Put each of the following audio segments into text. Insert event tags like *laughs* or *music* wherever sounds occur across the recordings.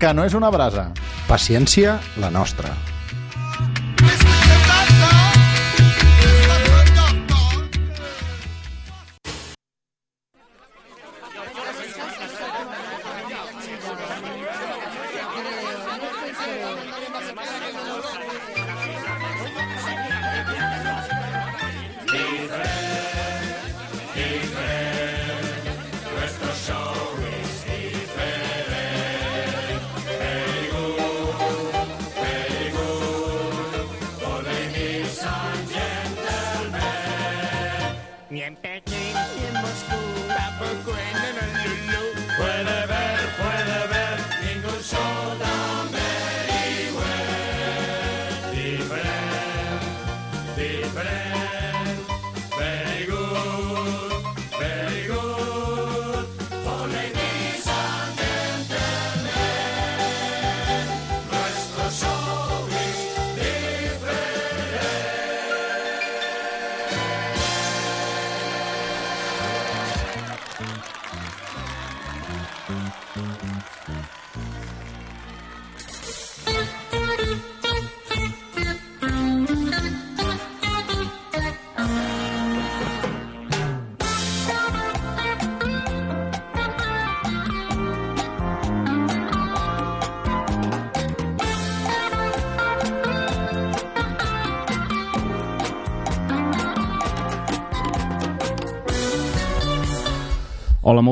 que no és una brasa. Paciència, la nostra.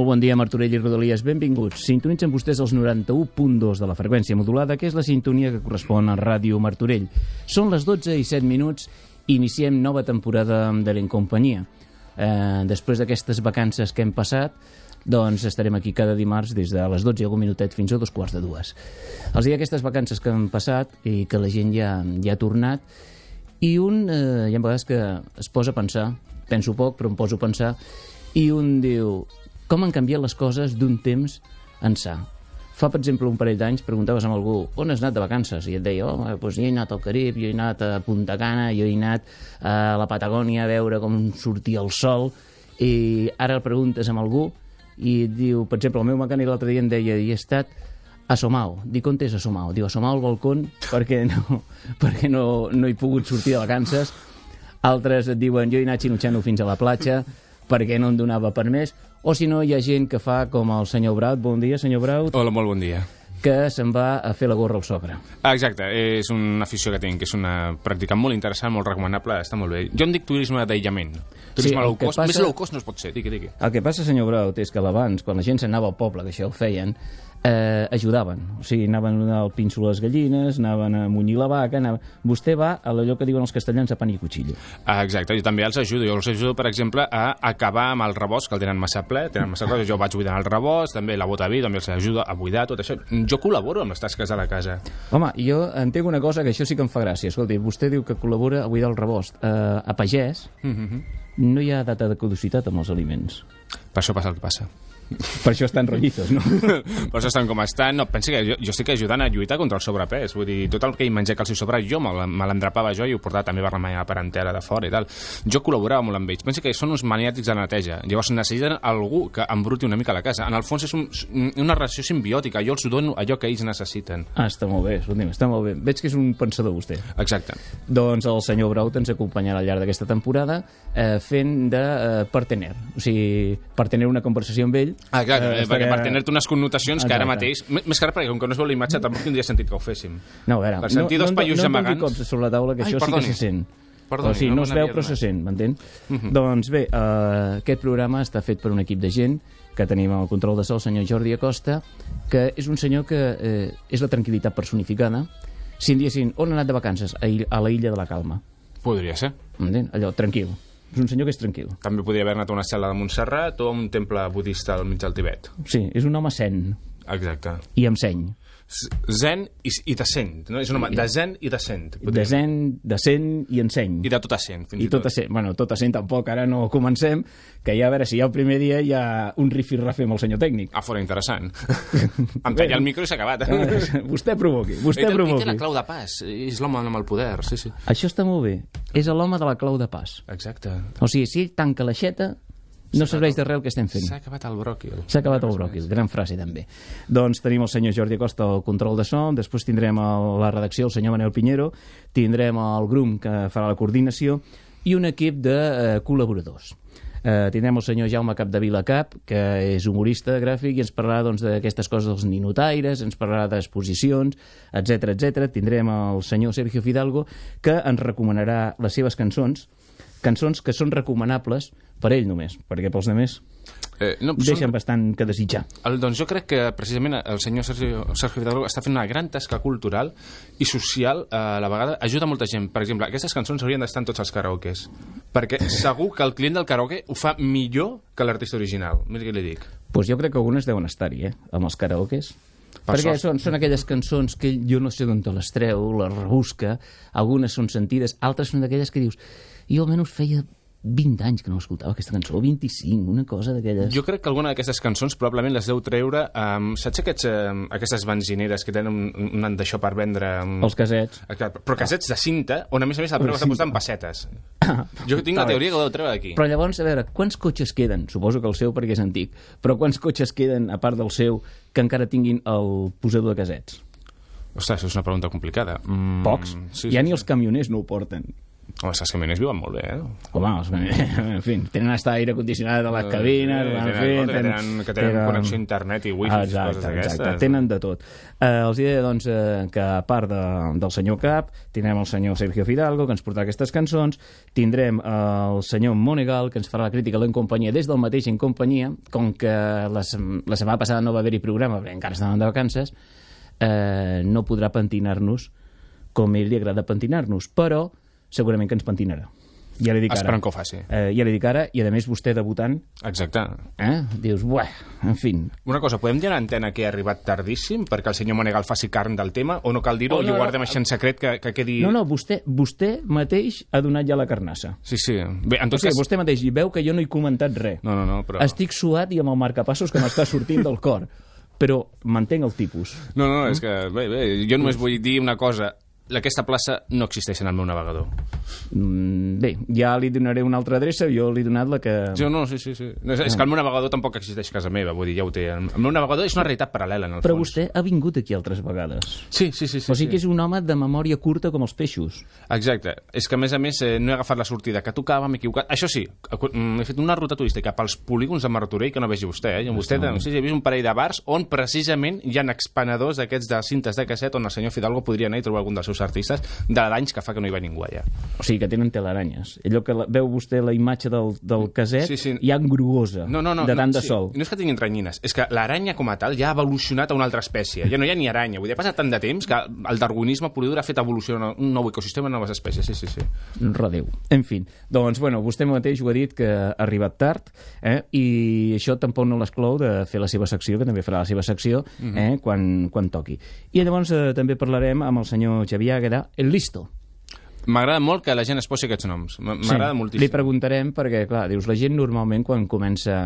Bon dia, Martorell i Rodalies. Benvinguts. Sintonitzen vostès els 91.2 de la freqüència modulada, que és la sintonia que correspon a Ràdio Martorell. Són les 12 i 7 minuts iniciem nova temporada de l'Encompanyia. Eh, després d'aquestes vacances que hem passat, doncs estarem aquí cada dimarts des de les 12 i algun minutet fins a dos quarts de dues. Els dic aquestes vacances que han passat i que la gent ja, ja ha tornat i un, eh, hi ha vegades que es posa a pensar, penso poc però em poso a pensar, i un diu, com han canviat les coses d'un temps ençà? Fa, per exemple, un parell d'anys preguntaves a algú on has anat de vacances? I et deia, oh, doncs jo he anat al Carib, jo he anat a Punta Cana, jo he anat a la Patagònia a veure com sortia el sol, i ara el preguntes a algú i diu, per exemple, el meu mecànic l'altre dia em deia, i he estat a Somau. Dic, on és a Somau? Diu, a Somau al balcó perquè no, *laughs* perquè no, no he pogut sortir de vacances. Altres et diuen, jo he anat xinutxant fins a la platja perquè no em donava per més. O si no, hi ha gent que fa com el senyor Braut. Bon dia, senyor Braut. Hola, molt bon dia. Que se'n va a fer la gorra al sogre. Ah, exacte, és una afició que tinc, que és una pràctica molt interessant, molt recomanable, està molt bé. Jo em dic turisme d'aïllament. Turisme Sí, low cost. passa- Més low cost no es pot ser, digui, digui. El que passa, senyor Braut, és que abans, quan la gent s'anava al poble, que això ho feien, eh, ajudaven. O sigui, anaven a donar el pinso les gallines, anaven a munyir la vaca... Anaven... Vostè va a allò que diuen els castellans a pan i cuchillo. Ah, exacte, jo també els ajudo. Jo els ajudo, per exemple, a acabar amb el rebost, que el tenen massa ple, tenen massa coses. Jo vaig buidant el rebost, també la bota vi, també els ajudo a buidar tot això. Jo col·laboro amb les tasques de la casa. Home, jo entenc una cosa que això sí que em fa gràcia. Escolti, vostè diu que col·labora a buidar el rebost. Eh, a pagès Mm -hmm. no hi ha data de caducitat amb els aliments. Per això passa el que passa. *laughs* Per això estan rollizos, no? *laughs* per això estan com estan. No, pensi que jo, jo estic ajudant a lluitar contra el sobrepès. Vull dir, tot el que hi menjar calci sobre, jo me, l'endrapava jo i ho portava també per la meva parentela de fora i tal. Jo col·laborava molt amb ells. Pensi que són uns maniàtics de neteja. Llavors necessiten algú que embruti una mica la casa. En el fons és un, una relació simbiòtica. Jo els dono allò que ells necessiten. Ah, està molt bé, escolti'm, està molt bé. Veig que és un pensador, vostè. Exacte. Doncs el senyor Braut ens acompanyarà al llarg d'aquesta temporada eh, fent de eh, partener. O sigui, partener una conversació amb ell. Ah, clar, eh, estarà- perquè per tenir-te unes connotacions que ara mateix... Més que res, perquè com que no es veu la imatge, tampoc tindria sentit que ho féssim. No, a veure, Per sentir dos no, paios no, no, no amagants- doni cops sobre la taula, que Ai, això perdoni. sí que se sent. Perdoni, o sigui, no no, es veu però se sent, m'entén? Mhm. Doncs bé, uh, aquest programa està fet per un equip de gent que tenim al control de so el senyor Jordi Acosta, que és un senyor que eh, és la tranquil·litat personificada. Si em diguessin, on ha anat de vacances? A, a la illa de la Calma. Podria ser. Allò, tranquil. És un senyor que és tranquil. També podria haver anat a una cel·la de Montserrat o a un temple budista al mig del Tibet. Sí, és un home zen Exacte. i amb seny. Zen i, i de cent, no? És un home de zen i de cent. De zen, de sent i enseny. I de tot a cent, fins I tot a cent, bueno, tot a cent tampoc, ara no comencem, que ja a veure si ja el primer dia hi ha un rifirrafe amb el senyor tècnic. Ah, fora interessant. *laughs* em talla el micro i s'ha acabat. Ah, vostè provoqui, vostè ell, té- ell té provoqui. la clau de pas, és l'home amb el poder, sí, sí. Això està molt bé. És l'home de la clau de pas. Exacte. O sigui, si ell tanca l'aixeta, No serveix de res el que estem fent. S'ha acabat el bròquil. S'ha acabat el bròquil, gran frase també. Doncs tenim el senyor Jordi Acosta al control de so, després tindrem el, la redacció el senyor Manel Pinheiro, tindrem el GRUM que farà la coordinació i un equip de eh, col·laboradors. Eh, tindrem el senyor Jaume Capdevila Cap, que és humorista gràfic i ens parlarà doncs, d'aquestes coses dels ninotaires, ens parlarà d'exposicions, etc etc. Tindrem el senyor Sergio Fidalgo, que ens recomanarà les seves cançons, cançons que són recomanables per ell només, perquè pels altres Eh, no, deixen bastant que desitjar. El, doncs jo crec que precisament el senyor Sergio, Sergio Fidalgo està fent una gran tasca cultural i social eh, a la vegada. Ajuda molta gent. Per exemple, aquestes cançons haurien d'estar en tots els karaokes. Perquè *laughs* segur que el client del karaoke ho fa millor que l'artista original. Mira què li dic. pues jo crec que algunes deuen estar-hi, eh? Amb els karaokes. Per perquè sort. són, són aquelles cançons que jo no sé d'on te les treu, les rebusca, algunes són sentides, altres són d'aquelles que dius jo almenys feia 20 anys que no escoltava aquesta cançó, o 25, una cosa d'aquelles... Jo crec que alguna d'aquestes cançons probablement les deu treure... Um, saps aquests, um, aquestes benzineres que tenen un, un d'això per vendre... Um, Els casets. Exacte, Però casets de cinta, on a més a més el preu està costant pessetes. *coughs* Jo tinc la teoria que ho deu treure d'aquí. Però llavors, a veure, quants cotxes queden? Suposo que el seu perquè és antic. Però quants cotxes queden, a part del seu, que encara tinguin el posador de casets? Ostres, és una pregunta complicada. Mm, Pocs. Sí, ja sí, ni sí. els camioners no ho porten. Home, els camioners viuen molt bé, eh? Home, els, *laughs* en fi, tenen hasta aire condicionat a les cabines, Eh, en tenen, fi, que tenen, que tenen connexió a internet i wifi i exacte, coses d'aquestes. exacte, tenen de tot. Eh, els diré, doncs, eh, que a part de, del senyor Cap, tindrem el senyor Sergio Fidalgo, que ens portarà aquestes cançons, tindrem el senyor Monegal, que ens farà la crítica a l'En Companyia des del mateix En Companyia, com que la, sem- la setmana passada no va haver-hi programa, perquè encara estaven de vacances, eh, no podrà pentinar-nos com ell li agrada pentinar-nos, però segurament que ens pentinarà. Ja li dic ara. Esperem que ho faci. Eh, ja li dic ara, i a més vostè debutant, Exacte. eh? dius, buah, en fi, Una cosa, podem dir a l'antena que ha arribat tardíssim perquè el senyor Monegal faci carn del tema o no cal dir-ho Oh, i no, ho no. guardem així en secret que, que quedi... No, no, vostè, vostè mateix ha donat ja la carnassa. Sí, sí. Bé, en O tot sigui, cas... vostè mateix hi veu que jo no he comentat res. No, no, no, però... Estic suat i amb el marcapassos que m'està sortint del cor. Però mantenc el tipus. No, no, és que... Bé, bé, jo només vull dir una cosa. Aquesta plaça no existeix en el meu navegador. Mm, bé, ja li donaré una altra adreça, jo li he donat la que... Jo no, sí, sí, sí. No, és, és que el meu navegador tampoc existeix a casa meva, vull dir, ja ho té. El meu navegador és una realitat paral·lela, en el Però fons. vostè ha vingut aquí altres vegades. Sí, sí, sí. sí, o sigui sí. que és un home de memòria curta com els peixos. Exacte. És que, a més a més, eh, no he agafat la sortida que tocava, m'he equivocat. Això sí, mm, he fet una ruta turística pels polígons de Martorell que no vegi vostè, eh? I vostè, no sé si he vist un parell de bars on precisament hi ha expenedors d'aquests de cintes de casset on el senyor Fidalgo podria anar i trobar algun dels seus artistes de d'anys que fa que no hi va ningú allà. O sigui que tenen telaranyes. Allò que la, veu vostè la imatge del, del caset, Sí, sí. hi ha gruosa, No, no, no, de tant no, de sol. No és que tinguin renyines, és que l'aranya com a tal ja ha evolucionat a una altra espècie. Ja no hi ha ni aranya. Vull dir, ha passat tant de temps que el darwinisme pur ha fet evolucionar un nou ecosistema, noves espècies. Sí, sí, sí. Rodeu. En fi, doncs, bueno, vostè mateix ho ha dit que ha arribat tard, eh? i això tampoc no l'exclou de fer la seva secció, que també farà la seva secció, Mhm. eh? quan, quan toqui. I llavors eh, també parlarem amb el senyor Xavier Aguera, el listo. M'agrada molt que la gent es posi aquests noms. M'agrada moltíssim. Li preguntarem perquè, clar, dius, la gent normalment quan comença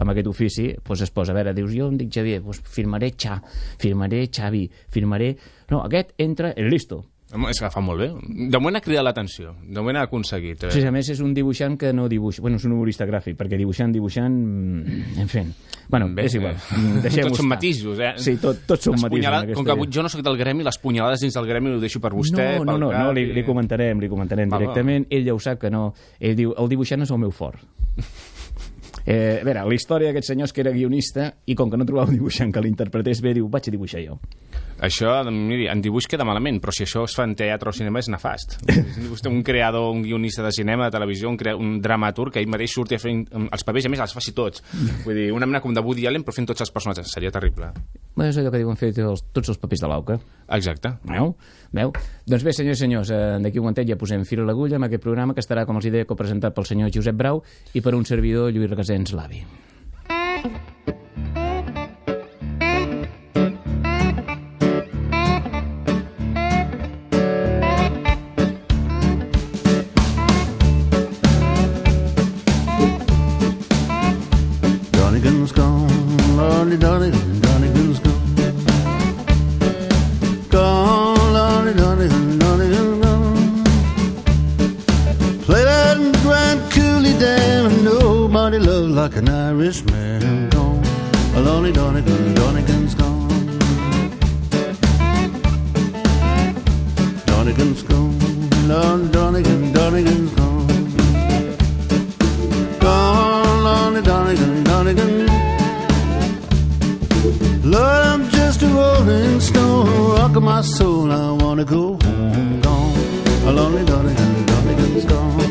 amb aquest ofici doncs es posa, a veure, dius, jo em dic Xavier, doncs firmaré Xa, firmaré Xavi, firmaré... No, aquest entra el listo. És que fa molt bé. De moment ha cridat l'atenció. De moment ha aconseguit. Eh? Sí, a més és un dibuixant que no dibuixa... Bueno, és un humorista gràfic, perquè dibuixant, dibuixant... En fi... Bueno, Bé, és igual. eh, tots són matisos, eh? Sí, tot, tots són matisos. Com que vida. jo no soc del gremi, les punyalades dins del gremi ho deixo per vostè, no, no, no, no li, li comentarem, li comentarem Va, va. directament. Ell ja ho sap que no. Ell diu, el dibuixant és el meu fort. *laughs* Eh, a veure, la història d'aquest senyor és que era guionista i com que no trobava un dibuixant que l'interpretés bé, diu, vaig a dibuixar jo. Això, miri, en dibuix queda malament, però si això es fa en teatre o cinema és nefast. *laughs* Vostè un creador, un guionista de cinema, de televisió, un, crea un dramaturg que ell mateix surti a fer els papers, a més els faci tots. Vull dir, una mena com de Woody Allen, però fent tots els personatges. Seria terrible. Bé, és allò que diuen fer els, tots els papers de l'auca. Exacte. Veu? Veu? Doncs bé, senyors i senyors, eh, d'aquí un momentet ja posem fil a l'agulla amb aquest programa que estarà, com els deia, copresentat pel senyor Josep Brau i per un servidor, Lluís Regasens Lavi. Like an Irishman gone. A lonely Donegan, Donegan's gone. Donegan's gone. Lon Donegan, Donegan's gone. Gone, lonely Donegan, Donegan. Lord, I'm just a rolling stone, rocking my soul. I wanna go home, gone. A lonely Donegan, Donegan's gone.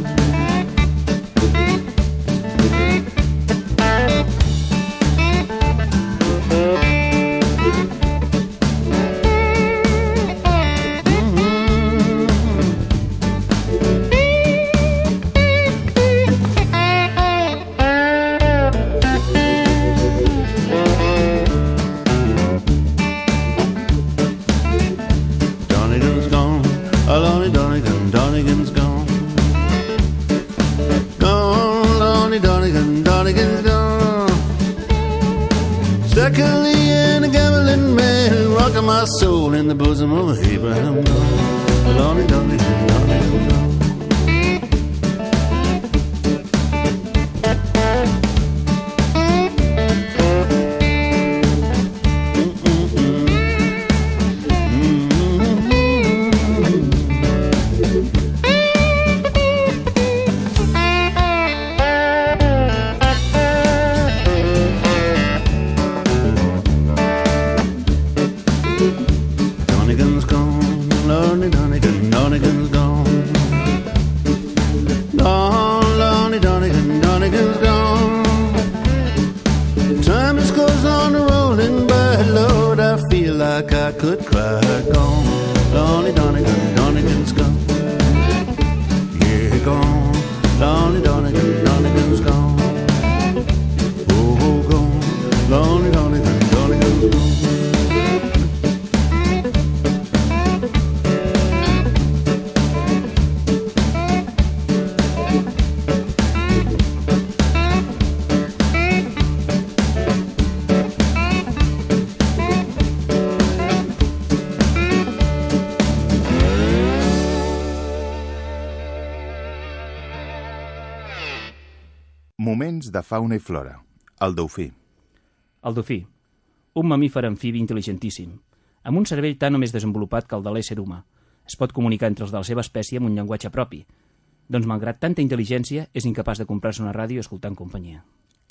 Moments de fauna i flora. El dofí. El dofí, un mamífer amfibi intel·ligentíssim, amb un cervell tan o més desenvolupat que el de l'ésser humà. Es pot comunicar entre els de la seva espècie amb un llenguatge propi. Doncs, malgrat tanta intel·ligència, és incapaç de comprar-se una ràdio escoltant companyia.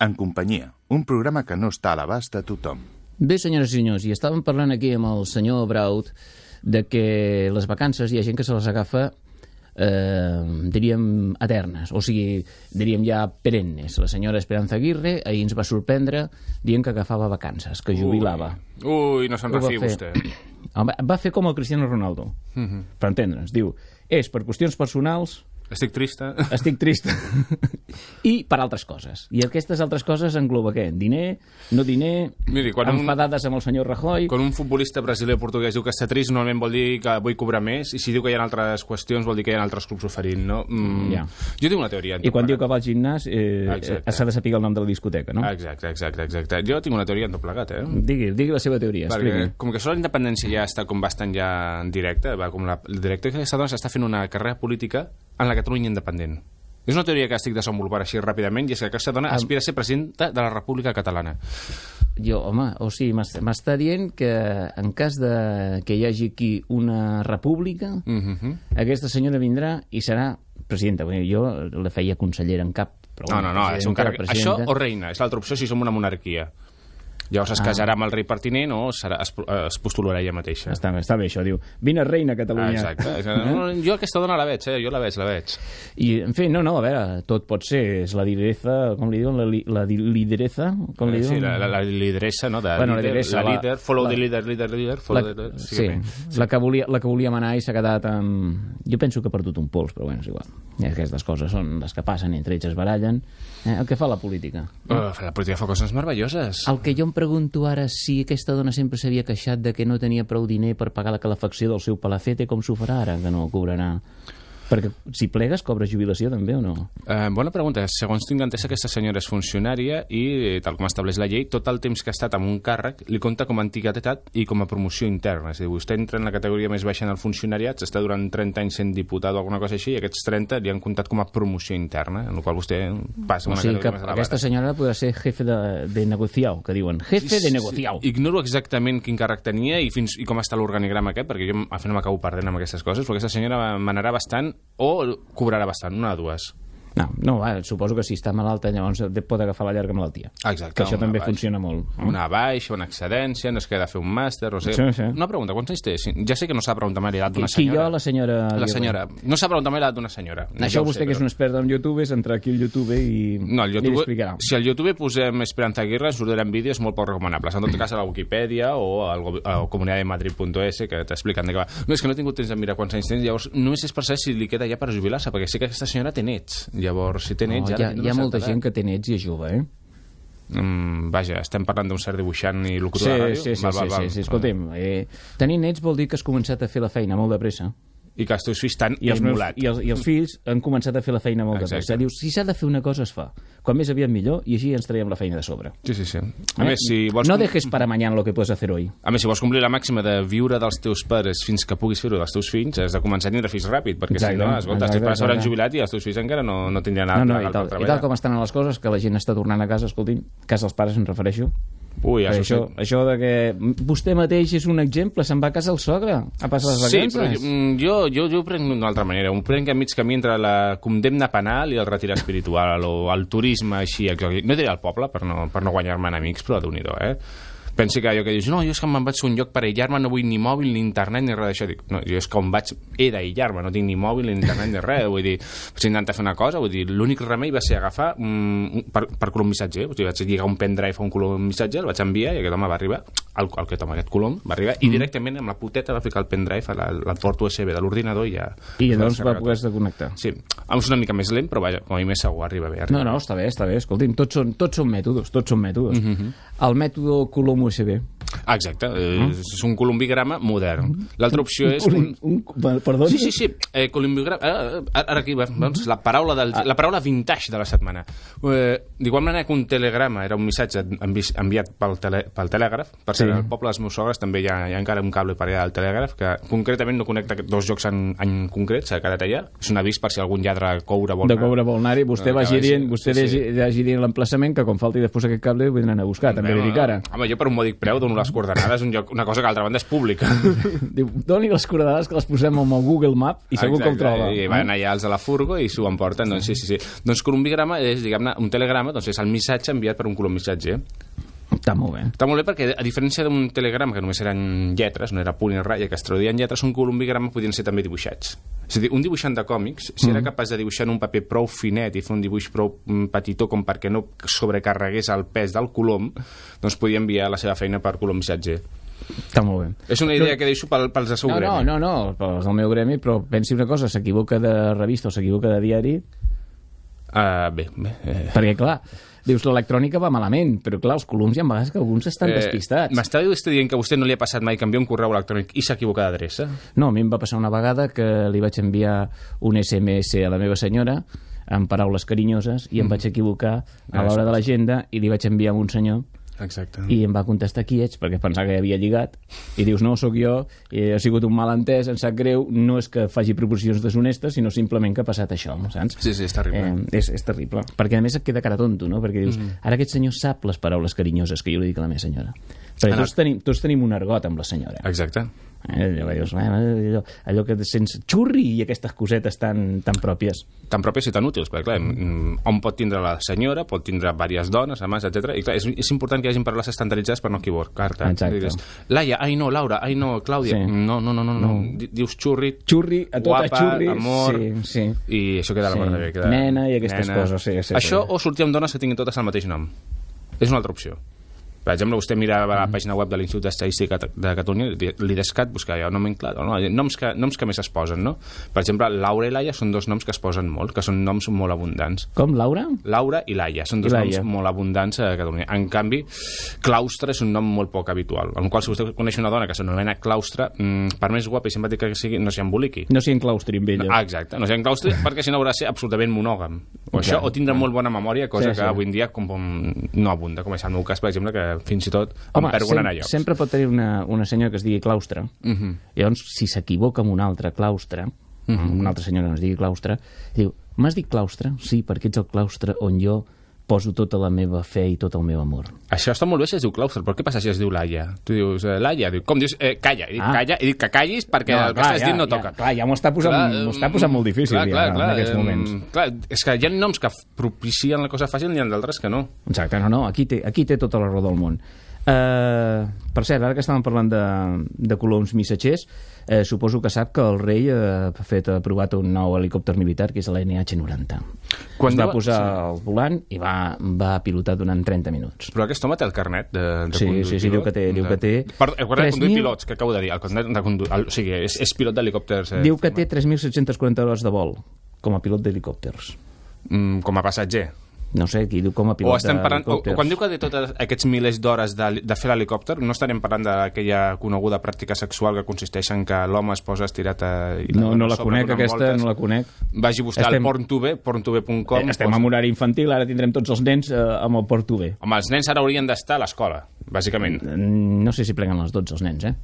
En companyia, un programa que no està a l'abast de tothom. Bé, senyores i senyors, i estàvem parlant aquí amb el senyor Braut de que les vacances hi ha gent que se les agafa eh, diríem, eternes, o sigui, diríem ja perennes. La senyora Esperanza Aguirre ahir ens va sorprendre dient que agafava vacances, que jubilava. Ui, no se'n Ho va refi fer. vostè. *clears throat* Va fer com el Cristiano Ronaldo, per entendre'ns. Diu, és per qüestions personals, Estic trista. *laughs* estic trist, i per altres coses. I aquestes altres coses engloba què? Diner, no diner, Miri, quan un- enfadades amb el senyor Rajoy... Quan un futbolista brasiler o portuguès diu que està trist, normalment vol dir que vull cobrar més, i si diu que hi ha altres qüestions, vol dir que hi ha altres clubs oferint, no? Mm, Ja. Jo tinc una teoria. I quan diu que va al gimnàs eh, s'ha de saber el nom de la discoteca, no? Exacte, exacte, exacte. Jo tinc una teoria en tot plegat, eh? Digui, digui la seva teoria, Perquè, expliqui. com que això la independència ja està com bastant ja en directe, va com la, el directe que aquesta dona s'està fent una carrera política en la Catalunya independent. És una teoria que estic desenvolupant així ràpidament i és que aquesta dona aspira a ser presidenta de la República Catalana. Jo, home, o sigui, m'est- m'està dient que en cas de que hi hagi aquí una república, Mm -hmm. aquesta senyora vindrà i serà presidenta. Bé, jo la feia consellera en cap. Però No, no, no, és un càrrec. Això o reina, és l'altra opció si som una monarquia. Llavors es Ah. casarà amb el rei pertinent o serà, es, es postularà ella mateixa. Està, està bé, això, diu. Vine reina a Ah, Catalunya. exacte. No, Jo aquesta dona la veig, eh? Jo la veig, la veig. I, en fi, no, no, a veure, tot pot ser, és la lideresa, com li diuen, la, li, la lideresa, com li Eh, diuen? sí, la, la, la lideressa, no? De Bueno, la líder, la la- líder, follow la- the leader, leader, leader, follow la, the leader. sí, bé. la que, volia, la que volia manar i s'ha quedat amb... Jo penso que ha perdut un pols, però bueno, és igual. I aquestes coses són les que passen, entre ells es barallen. Eh, el que fa la política. Uh, la política fa coses meravelloses. El que jo em pregunto ara si aquesta dona sempre s'havia queixat de que no tenia prou diner per pagar la calefacció del seu palafete, com s'ho farà ara, que no cobrarà? Perquè si plegues, cobres jubilació també o no? Eh, bona pregunta. Segons tinc entès, aquesta senyora és funcionària i, eh, tal com estableix la llei, tot el temps que ha estat amb un càrrec li compta com a antiguitat i com a promoció interna. És a dir, vostè entra en la categoria més baixa en el funcionariat, està durant 30 anys sent diputat o alguna cosa així, i aquests 30 li han comptat com a promoció interna, en la qual vostè passa O una sigui que categoria més elevada. aquesta senyora podrà ser jefe de, de negociau, que diuen. Jefe de negociau. Sí, ignoro exactament quin càrrec tenia i, fins, i com està l'organigrama aquest, perquè jo al final m'acabo perdent amb aquestes coses, però aquesta senyora manarà bastant o cobrarà bastant, una de dues. No, no, va, suposo que si està malalta llavors de- pot agafar la llarga malaltia. Exacte. Que això també baixa. funciona molt. Una baixa, una excedència, no es queda a fer un màster, o sigui... Sí, sí. Una pregunta, quants anys té? Ja sé que no s'ha preguntat mai l'edat d'una Qui senyora. jo, la senyora... La senyora. No s'ha preguntat mai l'edat d'una senyora. Això Ja vostè, sé, que és però- un expert en YouTube, és entrar aquí al YouTube i No, el YouTube, explicarà. si al YouTube posem Esperanza Aguirre, sortiran vídeos molt poc recomanables. En tot cas, a la Wikipedia o al go- a comunidademadrid.es, que t'expliquen de què va. No, és que no he tingut temps de mirar quants anys tens, llavors només és per saber si li queda ja per jubilar-se, perquè sé que aquesta senyora té nets. Llavors, si té No, nets... hi, ara ha, hi ha molta certa gent edat. que té nets i és jove, eh? Mm, vaja, estem parlant d'un cert dibuixant i locutor Sí, de ràdio? sí, sí, Val, sí, val, val. sí, sí, escolti'm, eh, tenir nets vol dir que has començat a fer la feina molt de pressa. I que els teus fills els, meus, esmolats. i, els, I els fills han començat a fer la feina molt de Exacte. pressa. Dius, si s'ha de fer una cosa, es fa. Quan més aviat millor, i així ens traiem la feina de sobre. Sí, sí, sí. A Eh? més, si vols... No com- dejes para mañana lo que puedes hacer hoy. A més, si vols complir la màxima de viure dels teus pares fins que puguis fer-ho dels teus fills, has de començar a tindre fills ràpid, perquè Exacte, si no, escolta, els teus pares s'hauran jubilat i els teus fills encara no, no No, nada no, legal i tal, per i tal com estan les coses, que la gent està tornant a casa, escolti'm, casa dels pares em refereixo. Ui, això, això, això de que vostè mateix és un exemple, se'n va a casa el sogre a passar les Sí, vacances. però jo, jo, jo, ho prenc d'una altra manera. Ho prenc a mig camí entre la condemna penal i el retir espiritual, o el turisme així. No diré al poble per no, per no guanyar-me enemics, però déu nhi eh? Pensi que allò que dius, no, jo és que me'n vaig a un lloc per aïllar-me, no vull ni mòbil, ni internet, ni res d'això. Dic, no, jo és que on vaig he d'aïllar-me, no tinc ni mòbil, ni internet, ni res. Vull dir, vaig intentar fer una cosa, vull dir, l'únic remei va ser agafar um, per, per colom missatger. Vull dir, vaig lligar un pendrive a un colom missatger, el vaig enviar i aquest home va arribar, el, el, aquest home, aquest colom, va arribar, i directament amb la puteta va ficar el pendrive a la, la port USB de l'ordinador i ja... I llavors va poder desconnectar. Sí, és una mica més lent, però vaja, com a mi més segur, arriba bé. No, Arriba. no, està bé, està bé. Escolti'm, tots són, tots són mètodes, tots són mètodes. Mhm. El mètode Colom USB. Ah, exacte, eh, és un colombigrama modern. L'altra opció és... Un, un, un, perdoni? Sí, sí, sí, eh, colombigrama... Eh, ara aquí va, doncs, la paraula, del, la paraula vintage de la setmana. Eh, D'igual manera que un telegrama era un missatge envi enviat pel, tele, pel telègraf, per Sí. al poble dels meus sogres també hi ha, hi ha encara un cable per allà del telègraf que concretament no connecta dos jocs en, en concret, s'ha quedat allà. És un avís per si algun lladre coure vol de anar. coure vol anar-hi, vostè No, vagi que vagi, dient, vostè sí, vagi dient l'emplaçament que quan falti després aquest cable ho vindran a buscar, també li dic ara. Home, jo per un mòdic preu dono les coordenades, un lloc, una cosa que a l'altra banda és pública. *laughs* Diu, doni les coordenades que les posem amb el Google Map i segur que ho troba. I van allà els de la furgo i s'ho emporten. Doncs sí, sí, sí. Doncs colombigrama és, diguem-ne, un telegrama, doncs és el missatge enviat per un colom missatger. Està molt bé. Està molt bé perquè, a diferència d'un telegrama que només eren lletres, no era punt i ratlla, que es traduïen lletres, un colombigrama podien ser també dibuixats. És a dir, un dibuixant de còmics, si Mm. era capaç de dibuixar en un paper prou finet i fer un dibuix prou mm, petitó com perquè no sobrecarregués el pes del colom, doncs podia enviar la seva feina per colom missatger. Està molt bé. És una idea que deixo pel, pels de seu No, no, gremi. no, no, pels del meu gremi, però pensi una cosa, s'equivoca de revista o s'equivoca de diari, Uh, bé, bé. Eh, perquè, clar, dius, l'electrònica va malament, però, clar, els coloms hi ha vegades que alguns estan despistats. M'està dient que a vostè no li ha passat mai envia un correu electrònic i s'ha equivocat d'adreça? No, a mi em va passar una vegada que li vaig enviar un SMS a la meva senyora amb paraules carinyoses i em vaig equivocar a l'hora de l'agenda i li vaig enviar a un senyor Exacte. i em va contestar qui ets perquè pensava que havia lligat i dius no, sóc jo, i ha sigut un malentès em sap greu, no és que faci proposicions deshonestes sinó simplement que ha passat això saps? Sí, sí, és terrible. Eh, és, és terrible, perquè a més et queda cara tonto no? perquè dius, ara aquest senyor sap les paraules carinyoses que jo li dic a la meva senyora perquè Ara- tots tenim, tots tenim un argot amb la senyora Exacte. Eh, allò, dius, allò, allò que sents xurri i aquestes cosetes tan, tan pròpies. Tan pròpies i tan útils, perquè clar, mm, hom pot tindre la senyora, pot tindre diverses dones, amants, etc. I clar, és, és important que hi hagin paraules estandarditzades per no equivocar-te. Digues, Laia, ai no, Laura, ai no, Clàudia. Sí. No, no, no, no, no. Di- Dius xurri, Xurri, a tot a guapa, xurri. amor... Sí, sí. I això queda Sí. la de bé. Queda... Nena i aquestes coses, sí, sí, Això sí. o sortir amb dones que tinguin totes el mateix nom. És una altra opció. Per exemple, vostè mira a la pàgina web de l'Institut d'Estadística de Catalunya, l'IDESCAT, busca allò, nomenclator, no? noms, que, noms que més es posen, no? Per exemple, Laura i Laia són dos noms que es posen molt, que són noms molt abundants. Com, Laura? Laura i Laia, són dos noms molt abundants a Catalunya. En canvi, Claustre és un nom molt poc habitual, en el qual si vostè coneix una dona que s'anomena Claustre, mm, per més guapa i simpàtica que sigui, no s'hi emboliqui. No s'hi enclaustri amb ella. Ah, exacte, no sé, en claustre, *laughs* perquè si no haurà de ser absolutament monògam. O Clar. això, o tindre molt bona memòria, cosa Sí, sí. que avui en dia com, com no abunda, com és el meu cas, per exemple, que fins i tot em Home, perdo sem llocs. sempre pot tenir una, una senyora que es digui claustre. Uh Mhm. -huh. Llavors, si s'equivoca amb un altre claustre, uh Mhm. -huh. amb una altra senyora que es digui claustre, diu, m'has dit claustre? Sí, perquè ets el claustre on jo poso tota la meva fe i tot el meu amor. Això està molt bé si es diu claustre, però què passa si es diu Laia? Tu dius, eh, Laia, diu, com dius? Eh, calla, he dit, Ah. calla, he dit que callis perquè el que estàs ja, dient no ja, toca. Clar, ja m'ho està posant, està posant molt difícil clar, ja, clar, clar, en aquests em, moments. Clar, és que hi ha noms que propicien la cosa fàcil i hi ha d'altres que no. Exacte, no, no, aquí té, aquí té tota la raó del món. Uh, per cert, ara que estàvem parlant de, de coloms missatgers, eh, suposo que sap que el rei eh, ha fet ha aprovat un nou helicòpter militar, que és l'NH-90. Quan es va diu- posar sí. al volant i va, va pilotar durant 30 minuts. Però aquest home té el carnet de, de Sí, conduir sí, sí, diu que té- diu que té Per, el carnet de conduir 3.000 pilots, que acabo de dir. El carnet de conduir, el, o sigui, és, és pilot d'helicòpters. Eh, Diu que té 3.740 hores de vol com a pilot d'helicòpters. mm, com a passatger. No sé, aquí diu com a O pilot estem parlant, o, d'helicòpters. quan diu que té tots aquests milers d'hores de, de fer l'helicòpter, no estarem parlant d'aquella coneguda pràctica sexual que consisteix en que l'home es posa estirat a, i No, no la conec, aquesta, voltes. no la conec. Vagi a buscar Estem- el porntube, porntube.com. Eh, Estem en horari infantil, ara tindrem tots els nens eh, amb el Porto B. Home, els nens ara haurien d'estar a l'escola, bàsicament. Mm, No sé si pleguen les 12 els nens, eh?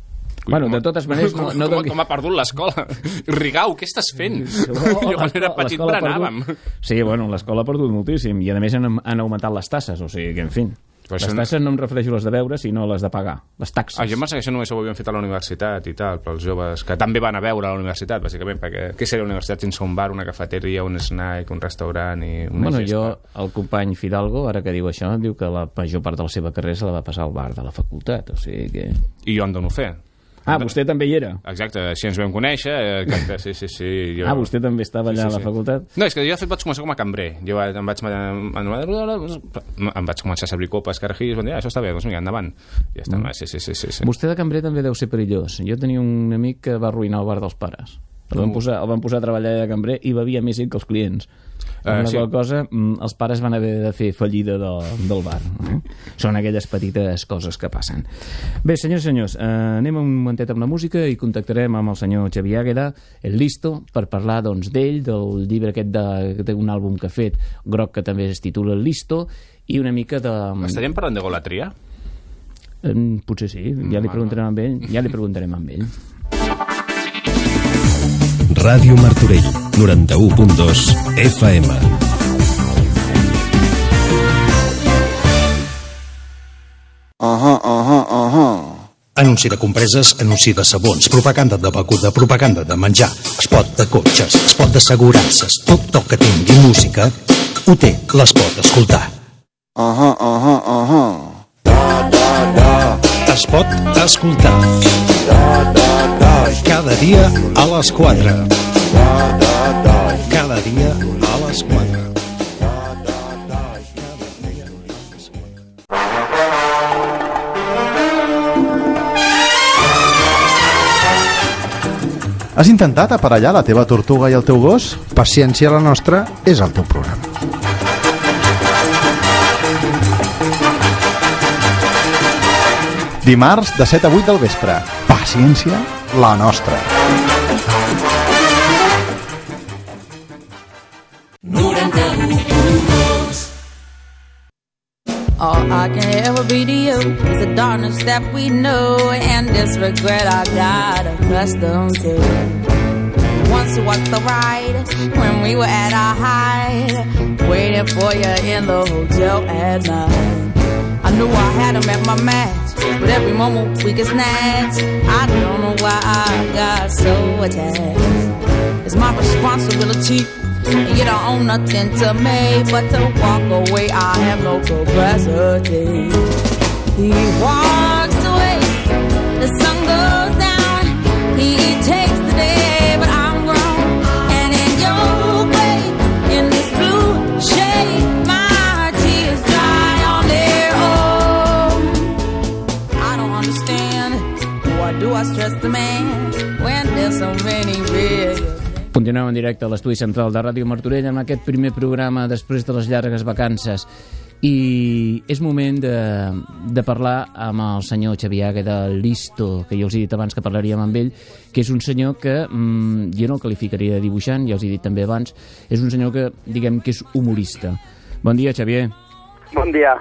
Bueno, de totes maneres... No, no com, com ha perdut l'escola? *laughs* Rigau, què estàs fent? *laughs* jo quan era petit berenàvem. Sí, bueno, l'escola ha perdut moltíssim i a més han, han augmentat les tasses, o sigui que, en fi... Però les no- tasses no em refereixo a les de beure, sinó a les de pagar, les taxes. Ah, jo em penso que això només ho havien fet a la universitat i tal, pels joves que també van a veure a la universitat, bàsicament, perquè què seria la universitat sense un bar, una cafeteria, un snack, un restaurant i una Bueno, gesta? jo, el company Fidalgo, ara que diu això, diu que la major part de la seva carrera se la va passar al bar de la facultat, o sigui que... I jo em dono fe. Ah, vostè també hi era? Exacte, així ens vam conèixer, eh, exacte, sí, sí, sí. Jo... Ah, vostè també estava allà Sí, sí, a la sí. facultat? No, és que jo de fet vaig començar com a cambrer. Jo em vaig, em, vaig començar a servir copes, carajillos, bon dia, això està bé, doncs vinga, endavant. I ja està, mm. sí, sí, sí, sí, sí. Vostè de cambrer també deu ser perillós. Jo tenia un amic que va arruïnar el bar dels pares. El van, Uh. posar, el van posar a treballar de cambrer i bevia més ell que els clients. Eh, Amb la sí. qual cosa, mm, els pares van haver de fer fallida de, del bar. Eh? Són aquelles petites coses que passen. Bé, senyors i senyors, eh, anem un momentet amb la música i contactarem amb el senyor Xavier Àgueda, el Listo, per parlar doncs, d'ell, del llibre aquest de- d'un àlbum que ha fet, groc, que també es titula El Listo, i una mica de... Estaríem parlant de golatria? Eh, potser sí, ja li preguntarem amb ell. Ja li preguntarem amb ell. Ràdio Martorell, 91.2 FM. Anunci de compreses, anunci de sabons, propaganda de beguda, propaganda de menjar, spot de cotxes, spot d'assegurances, tot el que tingui música, ho té, les pot escoltar. Es pot escoltar. Cada dia a les 4. Cada dia a les 4. Has intentat aparellar la teva tortuga i el teu gos? Paciència la nostra és el teu programa. Dimarts de 7 a 8 del vespre. Paciència, la nostra. All I can ever be to you is the darkness that we know and this regret I got accustomed to. Once was the ride when we were at our height, waiting for you in the hotel at night. Knew I had him at my match, but every moment we get snatched. I don't know why I got so attached. It's my responsibility. And you don't own nothing to me but to walk away. I have no capacity. He walks away, the sun man when there's so many real Continuem en directe a l'estudi central de Ràdio Martorell amb aquest primer programa després de les llargues vacances i és moment de, de parlar amb el senyor Xavier Agueda Listo, que ja us he dit abans que parlaríem amb ell, que és un senyor que mm, jo no el qualificaria de dibuixant, ja us he dit també abans, és un senyor que diguem que és humorista. Bon dia, Xavier. Bon dia.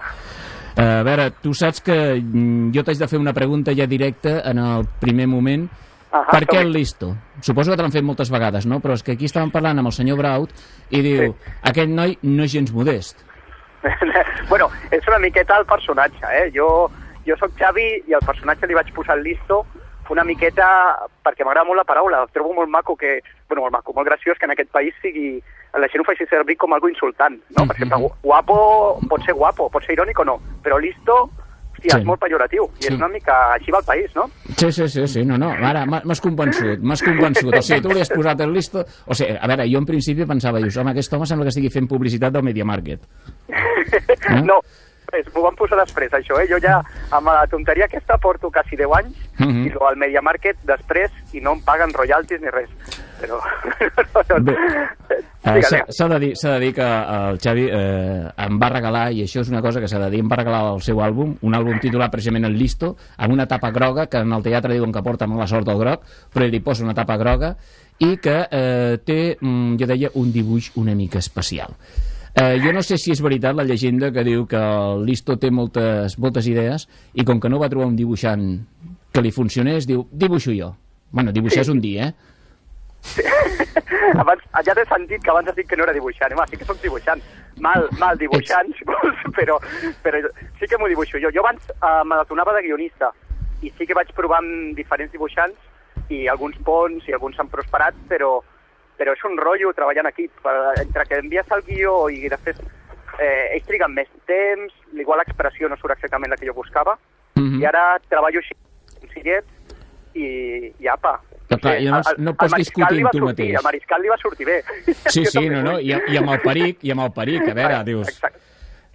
Eh, a veure, tu saps que mm, jo t'haig de fer una pregunta ja directa en el primer moment. Ahà, per què el listo? Suposo que te l'han fet moltes vegades, no? Però és que aquí estàvem parlant amb el senyor Braut i diu, aquest noi no és gens modest. *laughs* bueno, és una miqueta el personatge, eh? Jo, jo sóc Xavi i el personatge li vaig posar el listo una miqueta perquè m'agrada molt la paraula. Trobo molt maco que... Bueno, molt maco, molt graciós que en aquest país sigui... La gent ho faci servir com algo insultant, no? Per exemple, gu- guapo pot ser guapo, pot ser irònic o no, però listo, hòstia, Sí. és molt pejoratiu. I Sí. és una mica... Així va el país, no? Sí, sí, sí, sí, no, no, ara m'ha- m'has convençut, m'has convençut. O sigui, tu li has posat el listo... O sigui, a veure, jo en principi pensava, dius, home, aquest home sembla que estigui fent publicitat del Media Market. *laughs* No, pues, m'ho van posar després, això, eh? Jo ja, amb la tonteria aquesta, porto quasi 10 anys, Mhm. i lo al Media Market després, i no em paguen royalties ni res. Però... *laughs* Bé. Eh, Digue, S'ha de, dir, de dir que el Xavi eh, em va regalar, i això és una cosa que s'ha de dir, em va regalar el seu àlbum, un àlbum titulat precisament El Listo, amb una tapa groga, que en el teatre diuen que porta mala sort el groc, però ell li posa una tapa groga, i que eh, té, mm, jo deia, un dibuix una mica especial. Eh, jo no sé si és veritat la llegenda que diu que el Listo té moltes, moltes idees i com que no va trobar un dibuixant que li funcionés, diu, dibuixo jo. Bueno, dibuixar és un dia, eh? *laughs* abans, ja t'he sentit que abans has dit que no era dibuixant. Home, sí que soc dibuixant. Mal, mal dibuixant, si vols, però, però sí que m'ho dibuixo jo. Jo abans eh, me la donava de guionista i sí que vaig provar amb diferents dibuixants i alguns ponts i alguns s'han prosperat, però, però és un rotllo treballant aquí. Per- Entre que envies el guió i després eh, ells triguen més temps, igual l'expressió no surt exactament la que jo buscava, Mhm. i ara treballo així, senzillet, i, i apa. Però clar, i llavors no pots discutir amb tu sortir, mateix. Al Mariscal li va sortir bé. *laughs* Sí, sí, no, no, i, i amb el peric, i amb el peric, a veure, dius... Exacte.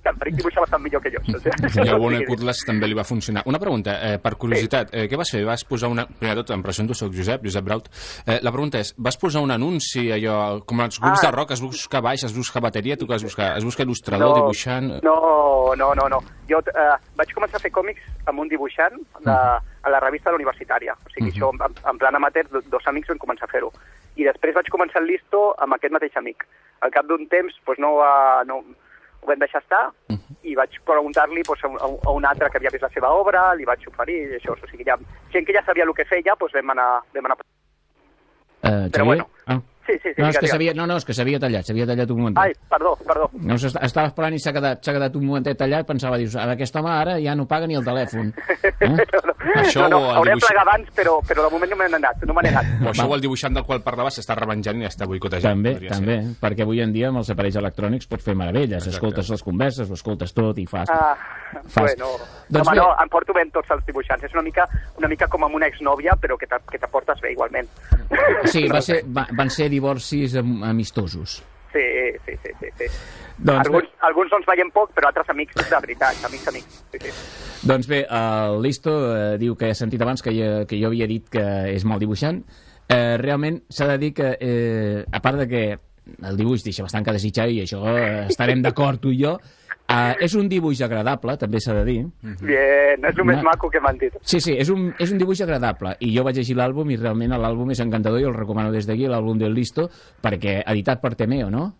El peric dibuixa bastant millor que jo. I al *laughs* Bonet Cutles també li va funcionar. Una pregunta, eh, per curiositat, eh, què vas fer? Vas posar una... Primer de tot, em presento, soc Josep, Josep Braut. Eh, la pregunta és, vas posar un anunci, allò, com els grups Ah. de rock, es busca baix, es busca bateria, tu què has buscat? Es busca il·lustrador, dibuixant... No, no, no, no. Jo eh, vaig començar a fer còmics amb un dibuixant de, a la revista de la universitària. O sigui, això en, en plan amateur, do- dos amics vam començar a fer-ho. I després vaig començar el listo amb aquest mateix amic. Al cap d'un temps doncs, no, va, no, ho vam deixar estar i vaig preguntar-li doncs, a, un, a un altre que havia vist la seva obra, li vaig oferir i això. O sigui, ja, gent que ja sabia el que feia, doncs vam anar, vam anar Eh, Però Xavier? bueno. Ah. Sí, sí, sí. No, és que s'havia, no, no, és que s'havia tallat, s'havia tallat un moment. Ai, perdó, perdó. No, estava esperant i s'ha quedat, s'ha quedat un momentet tallat, pensava, dius, "Ara aquest home ara ja no paga ni el telèfon. *laughs* Eh? Això no, no, o el haurem dibuix- plegat abans, però, però de moment no me n'he anat, no me n'he anat. O això o el dibuixant del qual parlava s'està revenjant i està boicotejant. També, també, ser. perquè avui en dia amb els aparells electrònics pots fer meravelles, escoltes les converses, ho escoltes tot i fas... Ah, Fas. bueno, Doncs home, bé. no, em porto bé amb tots els dibuixants. És una mica, una mica com amb una exnòvia, però que te, que te portes bé igualment. Sigui, va ser, va, van ser divorcis am- amistosos. Sí, sí, sí, sí. sí. Doncs alguns, bé. alguns no ens veiem poc, però altres amics de veritat, amics, amics. Sí, sí. Doncs bé, el Listo eh, diu que he sentit abans que jo, que jo havia dit que és mal dibuixant. Eh, realment s'ha de dir que, eh, a part de que el dibuix deixa bastant que desitjar i això eh, estarem d'acord tu i jo, eh, és un dibuix agradable, també s'ha de dir. Bien, és el més No. maco que m'han dit. Sí, sí, és un, és un dibuix agradable i jo vaig llegir l'àlbum i realment l'àlbum és encantador i el recomano des d'aquí, l'àlbum del Listo, perquè editat per Temeo, no?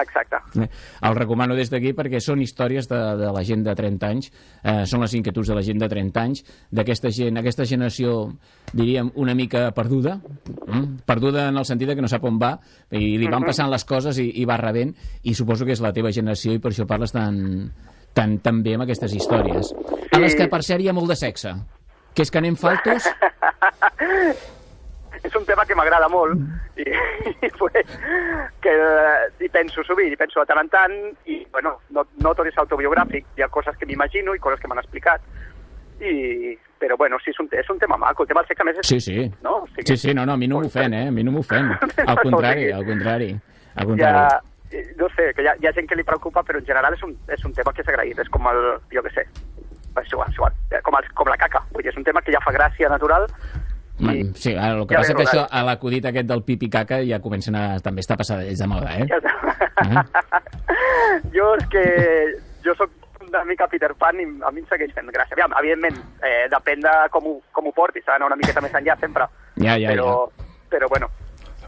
Exacte. Eh, El recomano des d'aquí perquè són històries de, de la gent de 30 anys, eh, són les inquietuds de la gent de 30 anys, d'aquesta gent, aquesta generació, diríem, una mica perduda, mm? perduda en el sentit de que no sap on va, i li van Mhm. passant les coses i, i va rebent, i suposo que és la teva generació i per això parles tan, tan, tan bé amb aquestes històries. A les que, per cert, hi ha molt de sexe. Que és que anem faltos? *laughs* és un tema que m'agrada molt i, i pues, que hi penso sovint, hi penso de tant en tant i bueno, no, no tot és autobiogràfic, hi ha coses que m'imagino i coses que m'han explicat i, però bueno, sí, és un, és un tema maco, el tema del sexe més és... Sí, sí. No? O sigui, Sí, sí, no, no, a mi no m'ofèn, eh? A mi no m'ofèn. *laughs* Al contrari, al contrari. Al ja, contrari. eh, no sé, que hi ha, hi ha gent que li preocupa, però en general és un, és un tema que és agraït, és com el, jo què sé, és igual, és igual, eh, com, el, com la caca, vull dir, és un tema que ja fa gràcia natural Mm, Sí, ara, el que Ja passa que això, a l'acudit aquest del pipi caca ja comencen a... també està passada ells de moda, eh? *laughs* jo és que jo sóc una mica Peter Pan i a mi em segueix fent gràcia. Aviam, evidentment, eh, depèn de com ho, com ho portis, s'ha d'anar una miqueta més enllà sempre. Ja, ja, però, però bueno,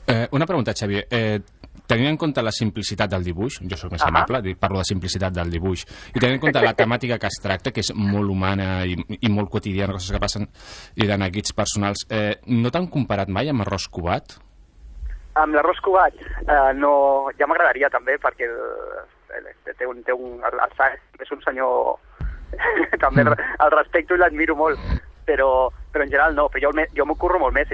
Eh, una pregunta, Xavier. Eh, tenint en compte la simplicitat del dibuix, jo sóc més Ahà. amable, dic, parlo de simplicitat del dibuix, i tenint en compte la temàtica que es tracta, que és molt humana i, i molt quotidiana, coses que passen, i de neguits personals, eh, no t'han comparat mai amb arròs covat? amb l'arròs covat eh, no, ja m'agradaria també perquè el, té un, té un, el, el és un senyor *laughs* també el, el respecto i l'admiro molt però, però en general no, però jo, jo m'ho curro molt més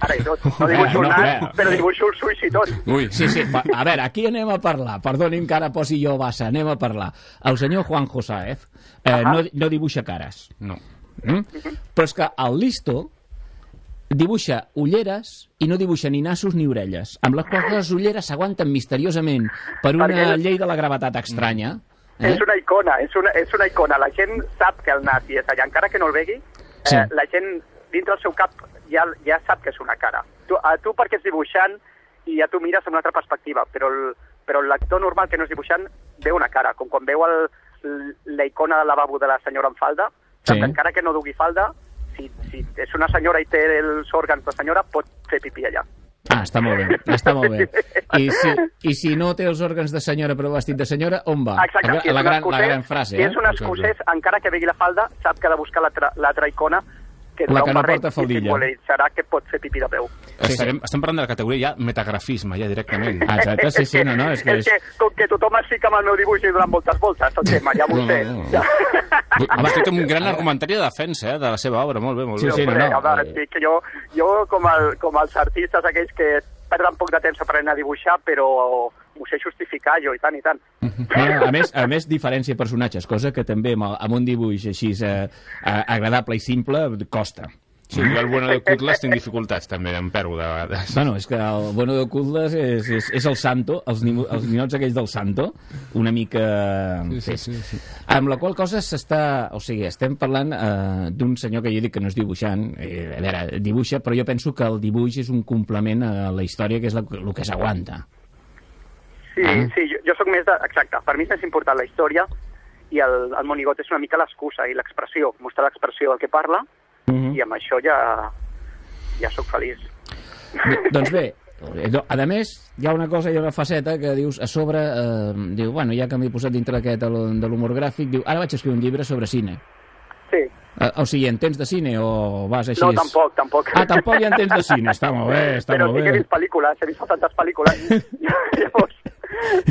ara i tot, no dibuixo No, no, a nas, veure. però dibuixo els ulls i tot Ui. Sí, sí, a veure, aquí anem a parlar. Perdonin que ara posi jo bassa, anem a parlar. El senyor Juanjo Saez eh, no, no dibuixa cares. No. Mm? Però és que el Listo dibuixa ulleres i no dibuixa ni nassos ni orelles, amb les quals les ulleres s'aguanten misteriosament per una Perquè- llei de la gravetat estranya. Eh? És una icona, és una, és una icona. La gent sap que el nazi és allà, encara que no el vegui, Sí. eh, la gent dintre el seu cap ja, ja sap que és una cara. Tu, a tu perquè ets dibuixant i ja tu mires amb una altra perspectiva, però el, però el lector normal que no és dibuixant veu una cara, com quan veu el, la icona del lavabo de la senyora amb falda, Sí. que encara que no dugui falda, si, si és una senyora i té els òrgans de senyora, pot fer pipí allà. Ah, està molt bé, està molt bé. I si, I si no té els òrgans de senyora però vestit de senyora, on va? Exacte, la, si és la, gran, la escocès- gran frase, si eh? és un escocès, encara que vegui la falda, sap que ha de buscar l'altra icona que La que no barret porta faldilla. i simbolitzarà que pot fer pipí de peu. Sí, Estarem, estem parlant de la categoria ja metagrafisme, ja directament. *laughs* Ah, Exacte, sí, sí, no, no, és que és és... que com que tothom es fica amb el meu dibuix i donant moltes voltes, tot tema, ja m'ho No, sé. no, no. Ja. *laughs* Ha fet un gran argumentari de defensa eh, de la seva obra, molt bé, molt Sí, bé. sí, no, Hombre, no. home, estic, que jo, jo com, el, com els artistes aquells que perden poc de temps aprenent a dibuixar, però ho sé justificar jo, i tant, i tant. A més, a més, diferència personatges, cosa que també amb un dibuix així eh, eh, agradable i simple costa. Sí, jo el bueno de Cutles tinc dificultats, també, em perdo de vegades. Bueno, és que el bueno de Cutles és, és, és el santo, els, ni- els ninots aquells del santo, una mica... Sí, sí, sí, sí. Amb la qual cosa s'està... O sigui, estem parlant eh, d'un senyor que jo dic que no és dibuixant, eh, a veure, dibuixa, però jo penso que el dibuix és un complement a la història, que és la, el que s'aguanta. Sí, Ah. sí, jo, jo sóc més de... Exacte, per mi és més important la història i el, el monigot és una mica l'excusa i l'expressió, mostrar l'expressió del que parla Mhm. i amb això ja, ja sóc feliç. Bé, *laughs* doncs bé, a més, hi ha una cosa, hi ha una faceta que dius a sobre, eh, diu, bueno, ja que m'he posat dintre aquest de l'hu- de l'humor gràfic, diu, ara vaig escriure un llibre sobre cine. Sí. Eh, o sigui, entens de cine o vas així? No, tampoc, tampoc. Ah, tampoc hi entens de cine, està molt bé, està Però molt sí que he bé. vist pel·lícules, he vist tantes pel·lícules. *laughs* Llavors,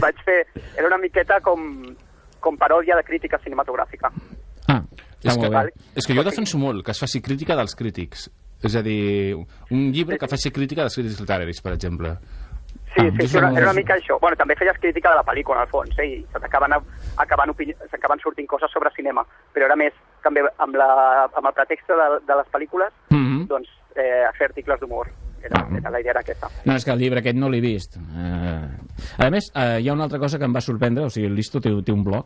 vaig fer... Era una miqueta com, com paròdia de crítica cinematogràfica. Ah, És està que, bé. és que jo defenso molt que es faci crítica dels crítics. És a dir, un llibre que faci crítica dels crítics literaris, per exemple. Sí, Ah, sí, sí era, era una mica això. Bueno, també feies crítica de la pel·lícula, al fons, eh, i se t'acaben acabant, s'acaben sortint coses sobre cinema. Però era més, també, amb, la, amb el pretext de, de les pel·lícules, Mhm. doncs, eh, fer articles d'humor. Era, Ah. era, la idea era aquesta. No, és que el llibre aquest no l'he vist. Eh, a més, eh, hi ha una altra cosa que em va sorprendre, o sigui, el Listo té, té un blog,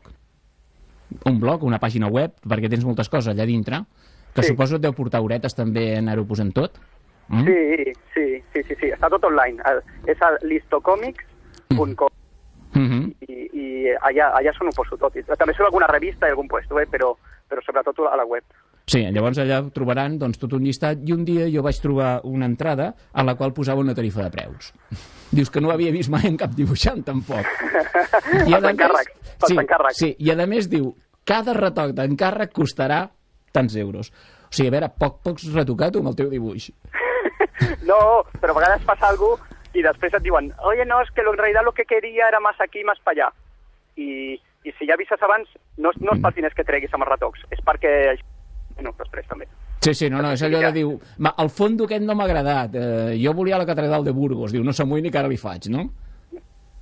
un blog, una pàgina web, perquè tens moltes coses allà dintre, que Sí. suposo et deu portar horetes també anar-ho posant tot. Mm? Sí, sí, sí, sí, sí, està tot online. És a listocomics.com Mhm. i, i allà, allà s'ho poso tot. També surt alguna revista i algun puesto, eh, però, però sobretot a la web. Sí, llavors allà trobaran doncs, tot un llistat i un dia jo vaig trobar una entrada a la qual posava una tarifa de preus. Dius que no ho havia vist mai en cap dibuixant, tampoc. *laughs* I Els encàrrecs, pels sí, sí, i a més diu, cada retoc d'encàrrec costarà tants euros. O sigui, a veure, poc, pocs retocat amb el teu dibuix. *laughs* No, pero a vegades pasa algo y después et diuen oye, no, es que en realidad lo que quería era más aquí, más para allá. I, i si ja avises abans, no, no és pels diners que treguis amb els retocs, és perquè... Bueno, després també. Sí, sí, no, no, és allò de diu, "Ma, el fondo aquest no m'ha agradat, eh, jo volia la catedral de Burgos, diu, no s'amoïni que ara li faig, no?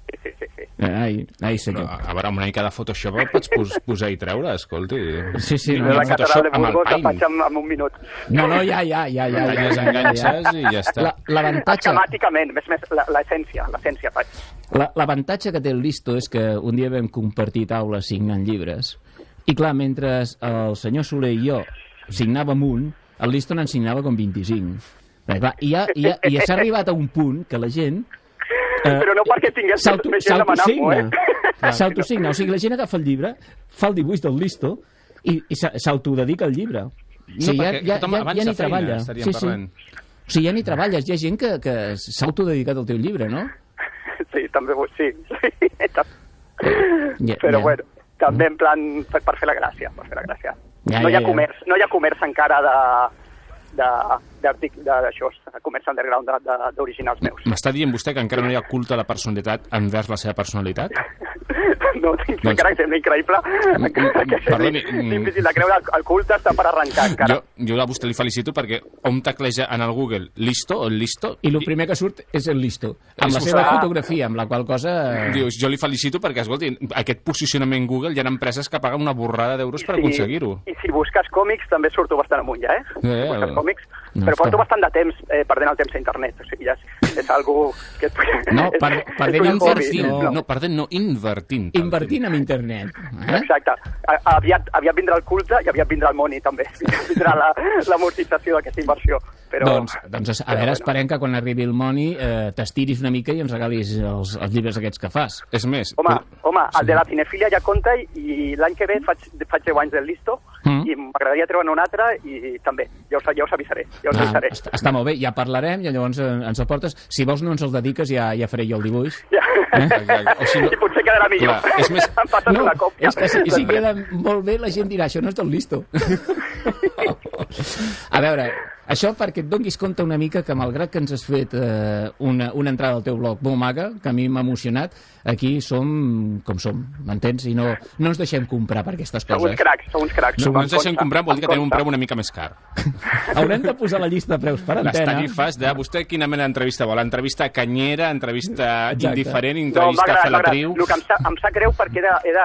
Sí, sí, sí. Eh, Ai, ai, senyor. No, a veure, amb una mica de Photoshop el pots pos, posar i treure, escolti. Sí, sí, no, la catedral de Burgos la faig en, en un minut. No, no, ja, ja, ja, ja. ja, ja, ja, enganxes i ja està. La- L'avantatge Esquemàticament, més, més, la- l'essència, l'essència faig. la, l'avantatge que té el Listo és que un dia vam compartir taula signant llibres i clar, mentre el senyor Soler i jo signàvem un, el Listo n'en signava com 25. Perquè, clar, i, ja, i, ja, i ja s'ha arribat a un punt que la gent... Eh, Però no perquè tingués més gent demanant-m'ho, eh? *laughs* s'autosigna. O sigui, la gent agafa el llibre, fa el dibuix del listo i, i s'a- s'autodedica al llibre. No, sigui, ja, perquè ja, tothom ja, ja ni feina, treballa. estaríem parlant. O sigui, ja ni treballes. Hi ha gent que, que s'ha autodedicat al teu llibre, no? Sí, també ho sí. sí. Ja, Però ja. bueno, també en plan per, per fer la gràcia, per fer la gràcia. Ja, no, hi ja, ha ja. comerç, no hi ha comerç encara de de- d'això, de comerç underground de- de- d'originals meus. M'està dient vostè que encara no hi ha culte a la personalitat envers la seva personalitat? *laughs* No, tinc Doncs- encara que sembla increïble. encara que perdoni, sembli mm. difícil de creure, el, culte està per arrencar encara. Jo, jo a vostè li felicito perquè hom tecleja en el Google listo o el listo I el primer que surt és el listo, amb la seva vostè. fotografia, amb la qual cosa... Dius, jo li felicito perquè, escolti, aquest posicionament Google hi ha empreses que paguen una borrada d'euros per aconseguir-ho. I si busques còmics també surto bastant amunt ja, eh? Eh, Si busques còmics, no però està. porto bastant de temps eh, perdent el temps a internet, o sigui, ja és, és algo que... No, *laughs* per, perdent és Invertint, no? no, perdent, no, invertint. Invertint en internet. Eh? Exacte. A- Aviat, aviat vindrà el culte i aviat vindrà el money, també. *laughs* Vindrà la- l'amortització d'aquesta inversió. Però, Doncs, doncs a però veure, esperem que quan arribi el Moni eh, t'estiris una mica i ens regalis els, els llibres aquests que fas. És més, Home, home, el de la cinefilia ja compta i, i l'any que ve faig, faig 10 anys del Listo Mm. i m'agradaria treure un altre i també, ja us, ja us avisaré. Ja us Ah, avisaré. està, està molt bé, ja parlarem i llavors eh, ens el portes. Si vols no ens el dediques, ja, ja faré jo el dibuix. *laughs* Ja. Exacte. O si no- I potser quedarà millor. Clar, és més- *laughs* em passes No, una còpia. és que si, si queda molt bé, la gent dirà, això no és del listo. *laughs* A veure, això perquè et donguis compte una mica que malgrat que ens has fet eh, una, una entrada al teu blog molt maca, que a mi m'ha emocionat, aquí som com som, m'entens? I no, no ens deixem comprar per aquestes Sou uns coses. cracs, sou uns cracs. no Em ens deixem comprar vol dir que tenim un preu una mica més car. *laughs* Haurem de posar la llista de preus per Les antena. tarifes de vostè quina mena d'entrevista vol? Entrevista canyera, entrevista Exacte. indiferent, No, entrevista m'agrada. felatriu... El que em, sa- em sap greu perquè he de,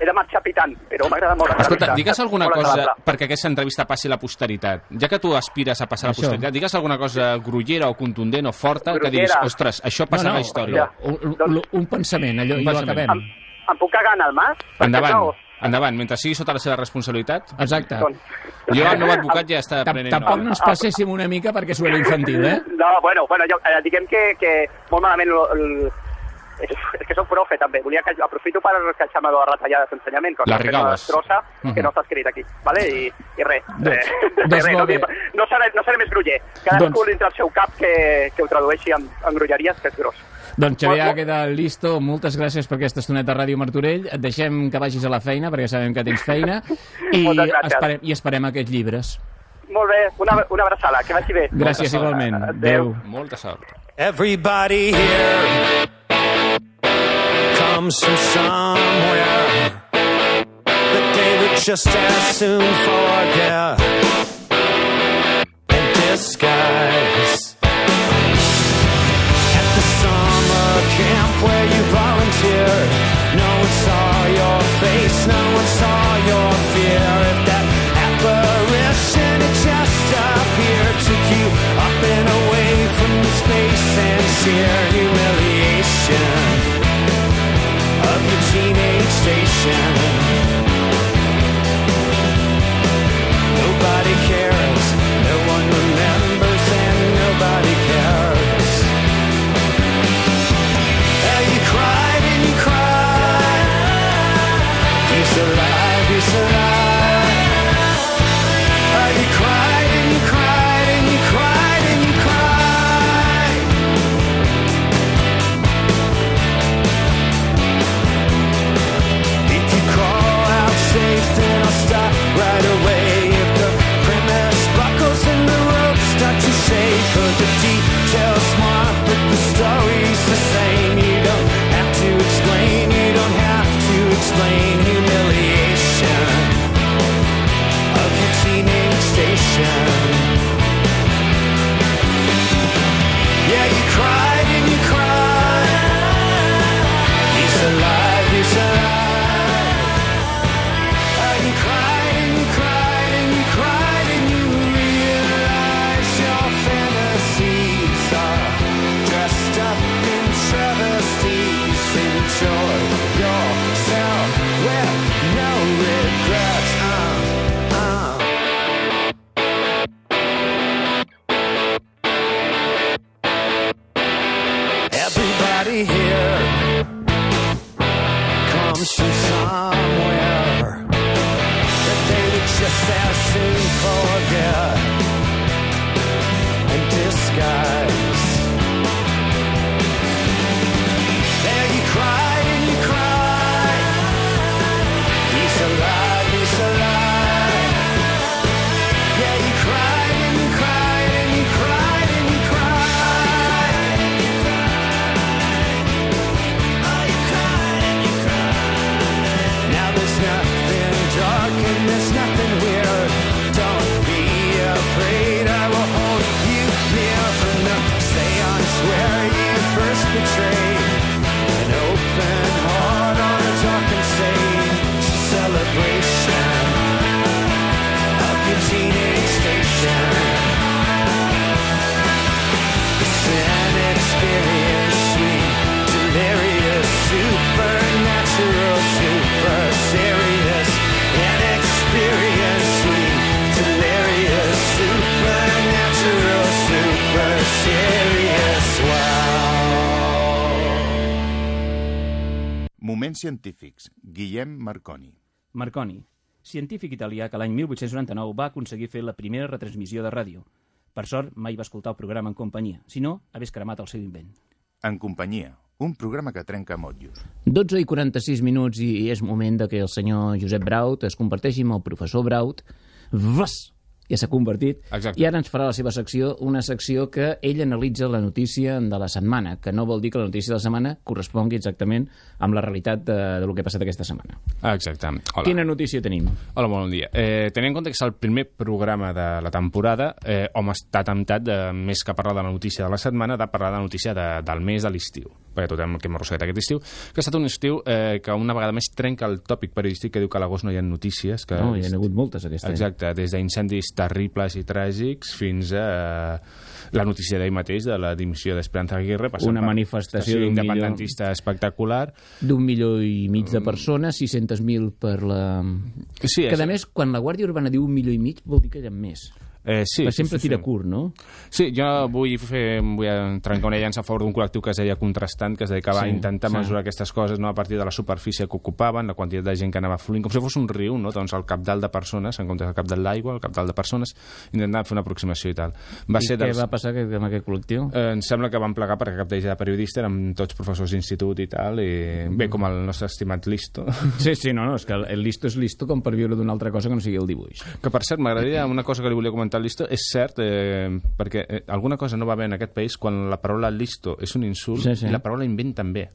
he de, marxar pitant, però m'agrada molt Escolta, digues alguna Molt cosa agradable. perquè aquesta entrevista passi a la posteritat. Ja que tu aspires a passar a la posteritat, digues alguna cosa grullera o contundent o forta que diguis, ostres, això passa a la història. Un, un, un pensament, allò, Un i ho pensament. acabem. Em, em puc cagar en el mas? Endavant, endavant, mentre sigui sota la seva responsabilitat. Exacte. Doncs- Jo, el nou advocat, ja està prenent Tampoc no ens passéssim una mica perquè suena infantil, eh? No, bueno, bueno jo, eh, diguem que, que molt malament... El, és, és que soc profe, també. Volia que, aprofito per queixar-me de les retallades d'ensenyament, que destrossa que no està escrit aquí. Vale? I, i res. Doncs- eh, doncs res, no, bé. no, seré, no seré més groller. Cadascú Doncs- dintre el seu cap que, que ho tradueixi en, en grolleries, que és gros. Doncs Xavier, Molt- queda listo. Moltes gràcies per aquesta estoneta a Ràdio Martorell. Et deixem que vagis a la feina, perquè sabem que tens feina. *laughs* I esperem, i esperem aquests llibres. Molt bé, una, una abraçada, que vagi bé. Gràcies igualment. Adéu. Molta sort. Everybody here comes from somewhere that they would just as soon forget in disguise. At the summer camp where you volunteered, no one saw your face, no one saw your fear. If that apparition had just appeared, took you up and away from the space and sheer humiliation teenage station. Nobody cares, the same científics. Guillem Marconi. Marconi, científic italià que l'any 1899 va aconseguir fer la primera retransmissió de ràdio. Per sort, mai va escoltar el programa en companyia. Si no, hagués cremat el seu invent. En companyia. Un programa que trenca motllos. 12 i 46 minuts i és moment de que el senyor Josep Braut es converteixi en el professor Braut. Vas! Ja s'ha convertit. Exacte. I ara ens farà la seva secció, una secció que ell analitza la notícia de la setmana, que no vol dir que la notícia de la setmana correspongui exactament amb la realitat de, de lo que ha passat aquesta setmana. Exacte. Hola. Quina notícia tenim? Hola, bon dia. Eh, tenint en compte que és el primer programa de la temporada, eh, hom està temptat, de, més que parlar de la notícia de la setmana, de parlar de la notícia de, del mes de l'estiu. Perquè tot hem, que hem arrossegat aquest estiu, que ha estat un estiu eh, que una vegada més trenca el tòpic periodístic que diu que a l'agost no hi ha notícies. Que No, hi ha hagut moltes aquest any. Exacte, des d'incendis terribles i tràgics fins a eh, la notícia d'ahir mateix de la dimissió d'Esperanza Aguirre. Una manifestació d'un independentista espectacular. D'un milió i mig de persones, 600.000 per la... Sí, que, a més, quan la Guàrdia Urbana diu un milió i mig, vol dir que hi ha més. Eh, sí, sí, sempre sí, tira sí. curt, no? Sí, jo vull, fer, vull trencar una llança a favor d'un col·lectiu que es deia contrastant, que es dedicava Sí, a intentar sí. mesurar aquestes coses no, a partir de la superfície que ocupaven, la quantitat de gent que anava fluint, com si fos un riu, no? doncs el capdalt de persones, en comptes del capdalt d'aigua, el capdalt de persones, intentant fer una aproximació i tal. Va I ser què dels... va passar que- amb aquest col·lectiu? Eh, em sembla que van plegar perquè cap d'ells era periodista, érem tots professors d'institut i tal, i bé, com el nostre estimat Listo. *laughs* Sí, sí, no, no, és que el listo és listo com per viure d'una altra cosa que no sigui el dibuix. Que, per cert, m'agradaria una cosa que li volia comentar al Listo. És cert, eh, perquè eh, alguna cosa no va bé en aquest país quan la paraula Listo és un insult Sí, sí. i la paraula invent també.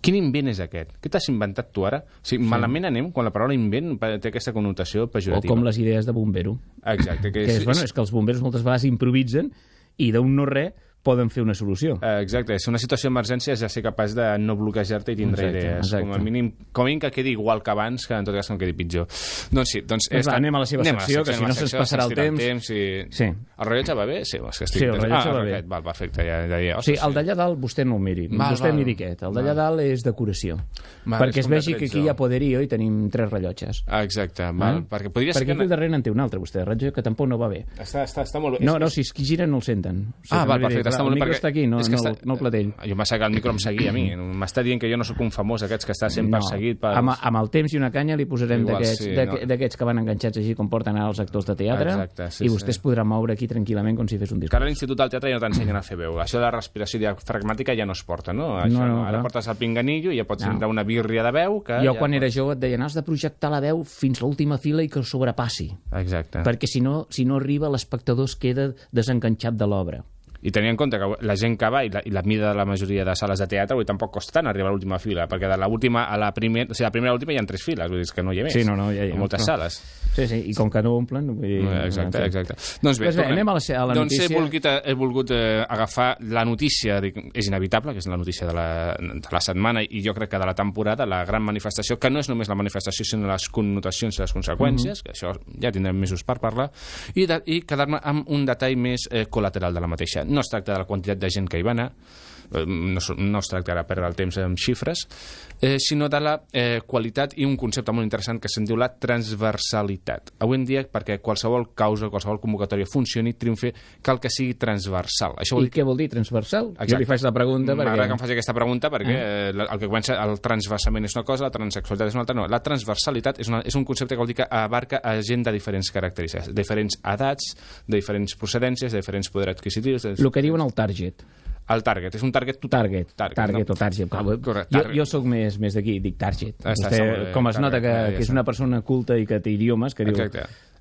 Quin invent és aquest? Què t'has inventat tu ara? O sigui, malament anem quan la paraula invent té aquesta connotació O pejorativa. com les idees de bombero. Exacte. Que Que és, bueno, és que els bomberos moltes vegades improvisen i d'un no res poden fer una solució. Eh, Exacte, és una situació d'emergència ja ser capaç de no bloquejar-te i tindre Exacte, idees. exacte. Com a mínim, com a mínim que quedi igual que abans, que en tot cas que no quedi pitjor. Doncs sí, doncs... Doncs va, anem a la seva secció, que si no se'ns passarà el s'estira temps. i... Sí. El rellotge va bé? Sí, és que estic... Sí, el rellotge ah, va bé. perfecte, Val, perfecte, ja, ja deia. Sí, el d'allà dalt vostè no el miri. Val, vostè val. miri aquest. El d'allà dalt és decoració. Val, perquè és es vegi que aquí hi ha poderío i tenim tres rellotges. Ah, exacte, val, Eh? perquè podria ser perquè que... aquí al darrere en té un altre, vostè, rellotge que tampoc no va bé. Està, està, està molt bé. No, no, si es gira no el senten. Ah, val, també perfecte, està molt bé. perquè- està aquí, no, és que no, està- no el platell. Jo em va que el micro em seguia a mi. M'està dient que jo no sóc un famós d'aquests que està sent perseguit per... amb, amb el temps i una canya li posarem d'aquests sí, no. que van enganxats així com porten ara els actors de teatre Exacte, sí, i vostè sí. podrà moure aquí tranquil·lament com si fes un Que disc. ara a l'Institut del Teatre ja no t'ensenyen a fer veu. Això de la respiració diafragmàtica ja no es porta, no? Això, No, no, Ara clar. portes el pinganillo i ja pots No. una bírria de veu que... Jo ja quan pots- era jove et deien has de projectar la veu fins l'última fila i que sobrepassi Exacte. perquè si no, si no arriba l'espectador es queda desenganxat de l'obra. I tenint en compte que la gent que va i la, i la mida de la majoria de sales de teatre avui tampoc costa tant arribar a l'última fila, perquè de l'última a la primera, o sigui, la primera a l'última hi ha tres files, vull dir que no hi ha més. Sí, no, no, hi ha. A moltes Però- sales. Sí, sí, i com que no omplen... Vull dir, Exacte, en fi. exacte. Doncs bé, Doncs bé, tornem. anem a la, a la doncs notícia. he volgut, he volgut eh, agafar la notícia, dic, és inevitable, que és la notícia de la, de la setmana i jo crec que de la temporada, la gran manifestació, que no és només la manifestació, sinó les connotacions i les conseqüències, que això ja tindrem mesos per parlar, i, de, i quedar-me amb un detall més eh, col·lateral de la mateixa. No es tracta de la quantitat de gent que hi va anar, no, es- no es tracta de perdre el temps amb xifres, eh, sinó de la eh, qualitat i un concepte molt interessant que se'n diu la transversalitat. Avui en dia, perquè qualsevol causa, qualsevol convocatòria funcioni, triomfi, cal que sigui transversal. Això vol I dir què vol dir transversal? Exacte. Jo li faig la pregunta perquè... M'agrada que em faci aquesta pregunta perquè eh. el que comença el transversament és una cosa, la transexualitat és una altra. No, la transversalitat és, una, és un concepte que vol dir que abarca a gent de diferents característiques, diferents edats, de diferents procedències, de diferents poders adquisitius. De... El que diuen el target. El target, és un target total. Target, target, target no? o target. Clar, Correcte, jo, target. jo sóc més, més d'aquí, dic target. Està, Vostè, està molt bé, com es nota target, que, ja, ja que és una persona culta i que té idiomes, que diu...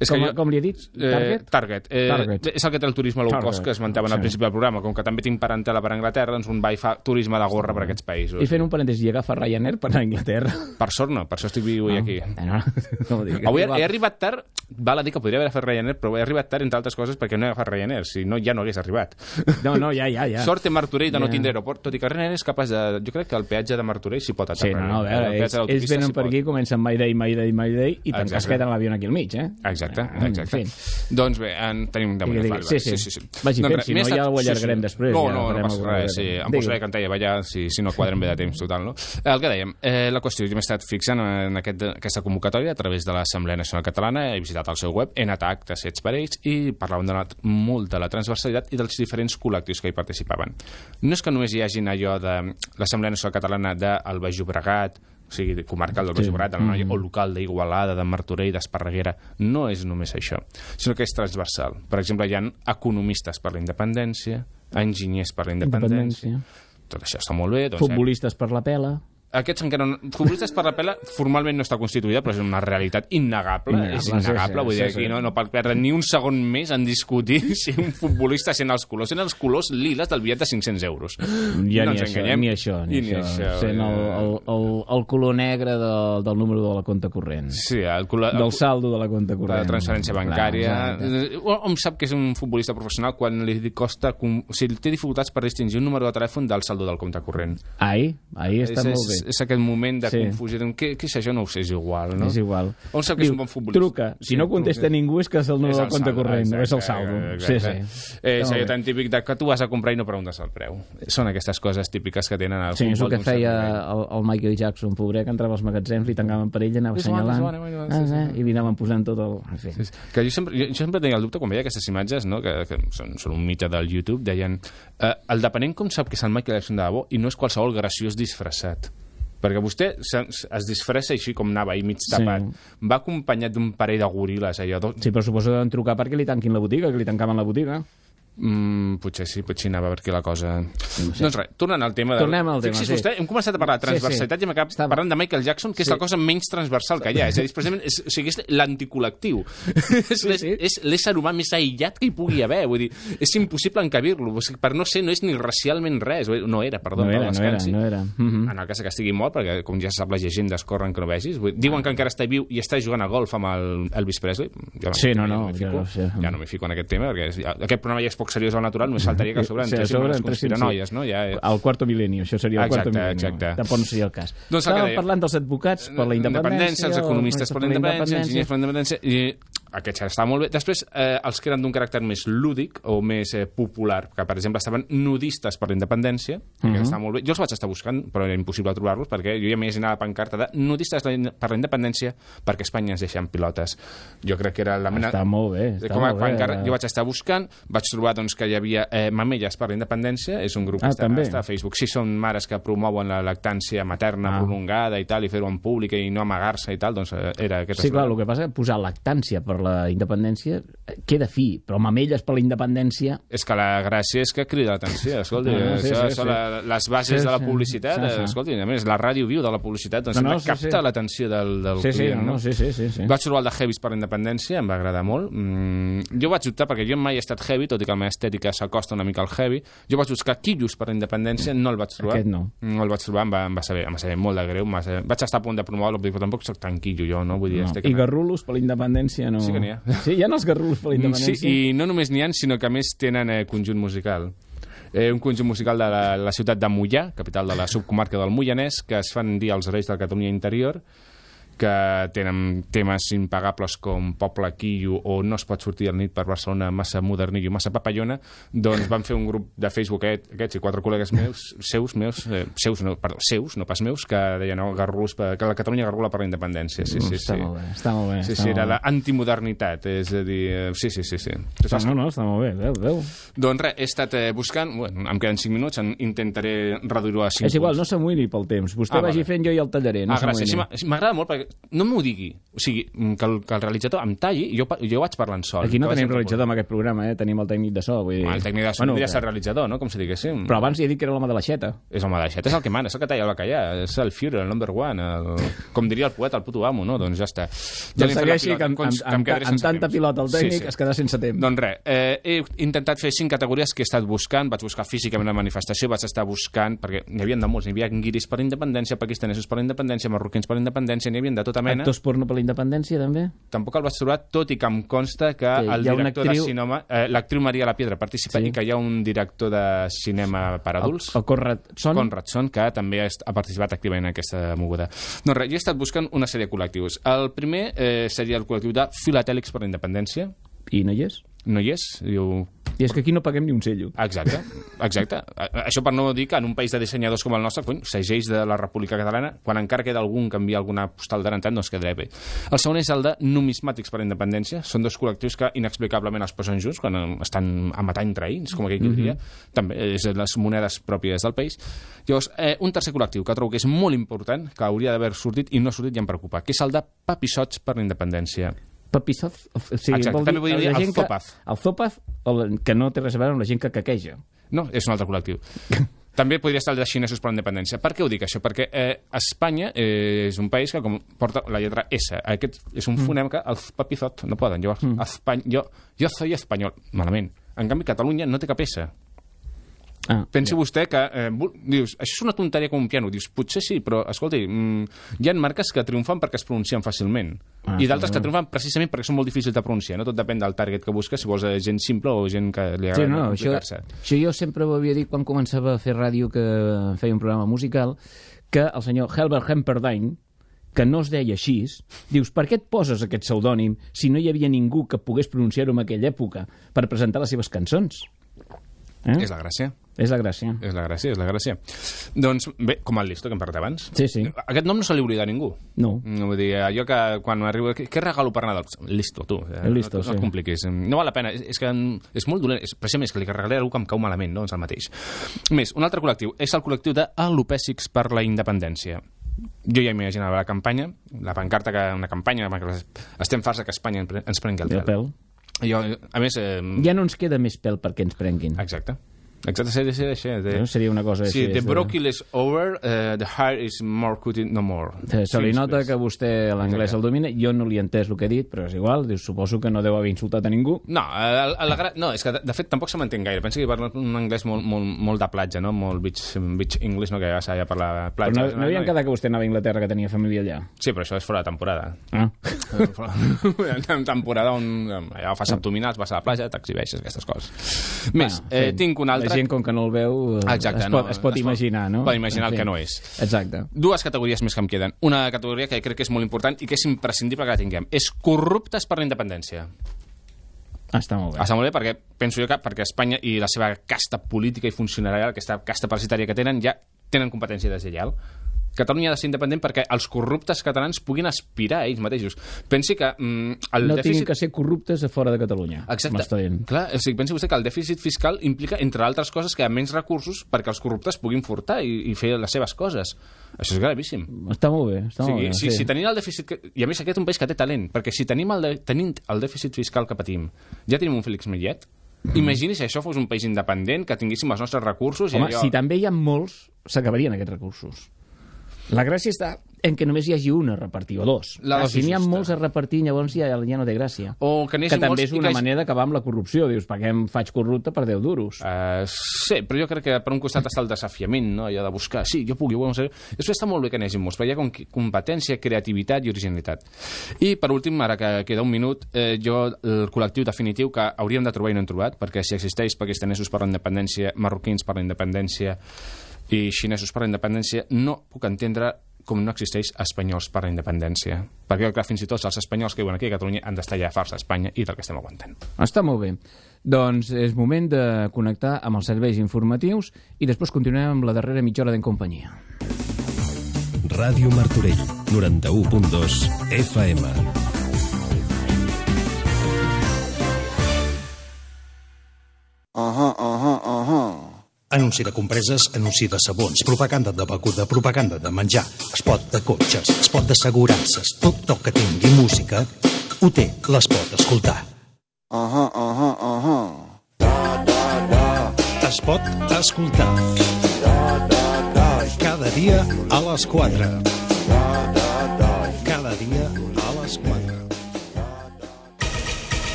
És com, que jo- com li he dit? Target? Eh, target. Eh, Target. És el que té el turisme low Target. cost que esmentaven al Sí. principi del programa. Com que també tinc parentela per Anglaterra, doncs un va fa turisme de gorra per aquests països. I fent un parèntesi, i agafa Ryanair per a Anglaterra. Per sort no, per això estic viu avui aquí. Eh, no, *laughs* no, no, dic, Avui he, he arribat tard, val a dir que podria haver fet Ryanair, però he arribat tard, entre altres coses, perquè no he agafat Ryanair, si no ja no hagués arribat. No, no, ja, ja, ja. Sort té Martorell de no Ja. tindre aeroport, tot i que Ryanair és capaç de... Jo crec que el peatge de Martorell s'hi pot Sí, aterrar. no, no, a veure, ells, ells venen per aquí, comencen Mayday, Mayday, Mayday, i te'n casqueten l'avió aquí al mig, eh? Exacte, En exacte. fi. Doncs bé, en tenim damunt de digui. fal. Sí, sí. sí, sí. Vagi Doncs fent, si no ja ho allargarem després, No, ja no, no farem passa alguna res, sí. Em posaré a cantar i a ballar si, si no quadrem bé de temps, total, no? El que dèiem, eh, la qüestió, jo m'he estat fixant en aquest, aquesta convocatòria a través de l'Assemblea Nacional Catalana, he visitat el seu web, he anat a actes fets per ells i parlàvem de la, molt de la transversalitat i dels diferents col·lectius que hi participaven. No és que només hi hagin allò de l'Assemblea Nacional Catalana del Baix Llobregat, o sigui, comarcal del Baix Sí. Llobregat, de l'Anoia, Mhm. o local d'Igualada, de Martorell, d'Esparreguera, no és només això, sinó que és transversal. Per exemple, hi ha economistes per la independència, enginyers per la independència, Independència. tot això està molt bé. Doncs, eh, Futbolistes per la pela. Aquests encara no... Futbolistes per la pela formalment no està constituïda, però és una realitat innegable. Innegable, és sí, innegable, sí, vull dir, sí, aquí sí. no, no pot perdre ni un segon més en discutir *laughs* si un futbolista sent els colors, sent els colors liles del bitllet de 500 euros. Ja no ni, ens això, enganyem. ni això, ni, I ni això. això, Sent el, el, el, el color negre de, del número de la compte corrent. Sí, el, color, Del saldo de la compte de corrent. la transferència Clar, bancària. exacte. Eh, Hom sap que és un futbolista professional quan li costa... O sigui, té dificultats per distingir un número de telèfon del saldo del compte corrent. Ai, ahí està és, molt bé. És, aquest moment de Sí. confusió. de Què, què és això? No ho sé, és igual, no? És igual. On sap que és un bon futbolista? Truca. Si Sí, no contesta truca. ningú és que és el número del el compte saldo, corrent, no és el exacte, saldo. exacte. Sí, sí. Eh, és allò tan típic de que tu vas a comprar i no preguntes el preu. Són aquestes coses típiques que tenen al Sí, és el futbol que feia el, el Michael Jackson, pobrer, que entrava als magatzems, li tancaven per ell, anava assenyalant, sí, ah, sí. i li anaven posant tot el... En fi. Sí, sí. Que jo sempre, jo, jo sempre tenia el dubte quan veia aquestes imatges, no? que, que són, són un mite del YouTube, deien eh, el depenent com sap que és el Michael Jackson de debò i no és qualsevol graciós disfressat perquè vostè es disfressa així com anava ahí mig tapat va acompanyat d'un parell de goril·les allò. Sí, però suposo que deuen trucar perquè li tanquin la botiga, que li tancaven la botiga. Mm, potser sí, potser anava per aquí la cosa. No Doncs res, tornant al tema... Tornem al tema, Fixi's sí. vostè, hem començat a parlar de Sí, sí. transversalitat i hem acabat parlant de Michael Jackson, que és Sí. la cosa menys transversal que hi ha. És a dir, precisament, és, o sigui, és l'anticol·lectiu. és l'és- és l'ésser humà més aïllat que hi pugui haver. Vull dir, és impossible encabir-lo. O sigui, per no ser, no és ni racialment res. No era, perdó, No era, no era, no era. Mhm. En el cas que estigui mort, perquè com ja sap, les llegendes corren que no vegis. Vull dir, diuen que encara està viu i està jugant a golf amb el Elvis Presley. Jo Sí, no, no, m'hi ja no sé. Ja no m'hi fico en aquest tema, perquè aquest programa ja és poc seriós al natural, només faltaria que a sobre Sí, a entréssim sobre les entressin, conspiranoies, no? Ja. El quarto mil·lenni, això seria el Exacte, quarto mil·lenni. exacte. Tampoc no seria el cas. Doncs Estàvem parlant dels advocats per la independència, els economistes per la independència, els enginyers per la independència. independència, i aquest ja està molt bé. Després, eh, els que eren d'un caràcter més lúdic o més eh, popular, que per exemple estaven nudistes per la independència, que Mhm. està molt bé. Jo els vaig estar buscant, però era impossible trobar-los, perquè jo ja m'imaginava la pancarta de nudistes per la independència perquè Espanya ens deixa en pilotes. Jo crec que era la mena... Està molt bé, està Com a molt bé. pancarta, jo vaig estar buscant, vaig trobar doncs, que hi havia eh, Mamelles per la independència, és un grup que Ah, està, també. està a Facebook. Sí, són mares que promouen la lactància materna Ah. prolongada i tal, i fer-ho en públic i no amagar-se i tal, doncs eh, era aquest Sí, clar, el que passa és posar lactància per la independència queda fi, però mamelles per la independència... És que la gràcia és que crida l'atenció, escolti, Ah, sí, això sí, són sí. la- les bases Sí, de la sí. publicitat, Sí, sí. escolti, a més, la ràdio viu de la publicitat, doncs No, no, no, sí, capta sí. l'atenció del, del Sí, sí, client, no, no, sí, sí, sí, sí. Vaig trobar el de Heavis per la independència, em va agradar molt. Mm, jo vaig optar, perquè jo mai he estat heavy, tot i que la meva estètica s'acosta una mica al heavy, jo vaig buscar Quillos per la independència, no el vaig trobar. Aquest no. No el vaig trobar, em va, em va, saber, em va saber molt de greu. saber... Vaig estar a punt de promoure-lo, però tampoc soc tan quillo jo, no? Vull dir, No. I garrulos per la independència no... Sí que n'hi ha. Sí, hi ha els garrulos per la independència? Sí, i no només n'hi ha, sinó que més tenen eh, conjunt musical. Eh, un conjunt musical de la, la ciutat de Mollà, capital de la subcomarca del Moianès, que es fan dir els Reis de la Catalunya Interior, que tenen temes impagables com Poble Quillo o No es pot sortir al nit per Barcelona massa modernillo, massa papallona, doncs van fer un grup de Facebook aquest, aquests i quatre col·legues meus, seus, meus, eh, seus, no, perdó, seus, no pas meus, que deien no, garrulos per, que la Catalunya garrula per la independència. Sí, sí, Està sí. molt bé, està molt bé. Sí, està sí, era l'antimodernitat, és a dir, eh, sí, sí, sí. sí. Saps no, no, està molt bé, veu, veu. doncs res, he estat eh, buscant, bueno, em queden 5 minuts, en, intentaré reduir-ho a 5 És igual, no s'amoïni pel temps. Vostè Ah, vagi vale. fent, jo ja el tallaré. No ah, gràcies. Sí, M'agrada molt perquè no m'ho digui. O sigui, mm, que el, que el realitzador em talli i jo, jo vaig parlant sol. Aquí no tenim realitzador en aquest programa, eh? tenim el tècnic de so. Vull dir... El tècnic de so Bueno, podria que- ser realitzador, no? Com si diguéssim. Però abans ja he dit que era l'home de l'aixeta. És home d'aixet, és el que mana, és el que talla el bacallà, és el Führer, el number one, el... com diria el poeta, el puto amo, no? Doncs ja està. Ja la segueixi que amb, com- amb, que amb, amb tanta temps. pilota al tècnic Sí, sí. es queda sense temps. Doncs res, eh, he intentat fer cinc categories que he estat buscant, vaig buscar físicament la manifestació, vaig estar buscant, perquè n'hi havia de molts, n'hi havia guiris per la independència, pakistanesos per la independència, marroquins per la independència, n'hi havia de tota mena. Actors porno per la independència, també? Tampoc el vaig trobar, tot i que em consta que Que el director actriu- de cinema, eh, l'actriu Maria La Piedra participa Sí. i que hi ha un director de cinema per adults, El, el Conrad Son? Conrad Son, que també ha participat activament en aquesta moguda. Doncs res, jo he estat buscant una sèrie de col·lectius. El primer eh, seria el col·lectiu de filatèlics per la independència, I no hi és? no hi és. Diu, I és que aquí no paguem ni un cello. Exacte, exacte. Això per no dir que en un país de dissenyadors com el nostre, cony, segells de la República Catalana, quan encara queda algun que envia alguna postal de tant, doncs quedarà bé. El segon és el de numismàtics per la independència. Són dos col·lectius que inexplicablement es posen junts quan eh, estan a matar entre ells, com aquell que diria. També és les monedes pròpies del país. Llavors, eh, un tercer col·lectiu que trobo que és molt important, que hauria d'haver sortit i no ha sortit i em preocupa, que és el de papissots per la independència. Papissoz, o sigui, Exacte, vol també vull dir el Zopaz. El Zopaz, que no té res a veure amb la gent que caqueja. No, és un altre col·lectiu. *laughs* També podria estar el de xinesos per la independència. Per què ho dic, això? Perquè eh, Espanya eh, és un país que com porta la lletra S. Aquest és un fonem que els papizot no poden. Llavors, mm. Espany... jo, jo soy espanyol. Malament. En canvi, Catalunya no té cap S. Ah, Pensi ja. vostè que... Eh, dius, això és una tonteria com un piano. Dius, potser sí, però, escolti, mm, hi ha marques que triomfen perquè es pronuncien fàcilment. Ah, I d'altres sí. que triomfen precisament perquè són molt difícils de pronunciar. No tot depèn del target que busques, si vols eh, gent simple o gent que li Sí, agrada no, això, això jo sempre ho havia dit quan començava a fer ràdio que feia un programa musical, que el senyor Helbert Hemperdine, que no es deia així, dius, per què et poses aquest pseudònim si no hi havia ningú que pogués pronunciar-ho en aquella època per presentar les seves cançons? Eh? És la gràcia. És la gràcia. És la gràcia, és la gràcia. Doncs, bé, com el Listo, que hem parlat abans. Sí, sí. Aquest nom no se li oblida a ningú. No. No, vull dir, allò que quan arriba... Què, què regalo per Nadal? Listo, tu. Eh, El Listo, no, no sí. et compliquis. No val la pena. És, és que és molt dolent. És, precisament és que li regalaré algú que em cau malament, no? És el mateix. Més, un altre col·lectiu. És el col·lectiu d'alopècics per la independència. Jo ja imaginava la campanya, la pancarta, que una campanya, estem farts que Espanya ens prengui el El pèl. Jo, a més... Eh, Ja no ens queda més pèl perquè ens prenguin. Exacte. Exacte, seria, seria així. De... No? Seria una cosa Sí, així. the és de- broccoli is over, uh, the hair is more cutting no more. Se, se li Sí, nota sí, que vostè l'anglès el domina. Jo no li he entès el que he dit, però és igual. Dius, suposo que no deu haver insultat a ningú. No, a, a la, gra- no, és que de, de fet tampoc se m'entén gaire. Penso que parla un anglès molt, molt, molt de platja, no? Molt beach, beach English, no? Que ja s'ha de parlar de Però platja. no, no havien quedat que vostè anava a Anglaterra, que tenia família allà. Sí, però això és fora de temporada. Ah. *laughs* en temporada on allà fas abdominals, vas a la platja, t'exhibeixes, aquestes coses. Més, Bueno, eh, sí. tinc un altre... Gent, com que no el veu, eh, Exacte, es, no, pot, es pot es imaginar, no? pot imaginar el En fi. que no és. Exacte. Dues categories més que em queden. Una categoria que crec que és molt important i que és imprescindible que la tinguem. És corruptes per la independència. Ah, està molt bé. Està molt bé perquè penso jo que perquè Espanya i la seva casta política i funcionarial, aquesta casta parasitària que tenen, ja tenen competència deslleial. Catalunya ha de ser independent perquè els corruptes catalans puguin aspirar a ells mateixos. Pensi que mm, el no dèficit... tinguin que ser corruptes a fora de Catalunya. Exacte. Clar, o sigui, pensi vostè que el dèficit fiscal implica, entre altres coses, que hi ha menys recursos perquè els corruptes puguin furtar i, i fer les seves coses. Això és gravíssim. Està molt bé. Està O sigui, molt bé si, sí. si tenim el dèficit... Que... I a més, aquest és un país que té talent, perquè si tenim el, de... tenim el dèficit fiscal que patim, ja tenim un Félix Millet, mm. imagini si això fos un país independent, que tinguéssim els nostres recursos... Home, i allò... si també hi ha molts, s'acabarien aquests recursos. La gràcia està en que només hi hagi un a repartir, o dos. La Ah, si n'hi ha molts a repartir, llavors ja, ja no té gràcia. O que, Que també és una que manera d'acabar amb la corrupció. Dius, per què em faig corrupte per 10 duros? Uh, sí, però jo crec que per un costat està el desafiament, no? allò de buscar, sí, jo puc, jo vull. Després està molt bé que n'hi hagi molts, però hi ha com competència, creativitat i originalitat. I, per últim, ara que queda un minut, eh, jo, el col·lectiu definitiu que hauríem de trobar i no hem trobat, perquè si existeix pakistanesos per la independència, marroquins per la independència i xinesos per la independència, no puc entendre com no existeix espanyols per la independència. Perquè, clar, fins i tot els espanyols que viuen aquí a Catalunya han d'estar ja farts d'Espanya i del que estem aguantant. Està molt bé. Doncs és moment de connectar amb els serveis informatius i després continuem amb la darrera mitja hora d'en companyia. Ràdio Martorell, 91.2 FM. Uh-huh, uh-huh, uh-huh. Anunci de compreses, anunci de sabons, propaganda de beguda, propaganda de menjar, espot de cotxes, espot d'assegurances, tot el que tingui música, ho té, les pot escoltar. Uh-huh, uh-huh, uh-huh. Es pot escoltar. Cada dia a les 4. Cada dia a les 4.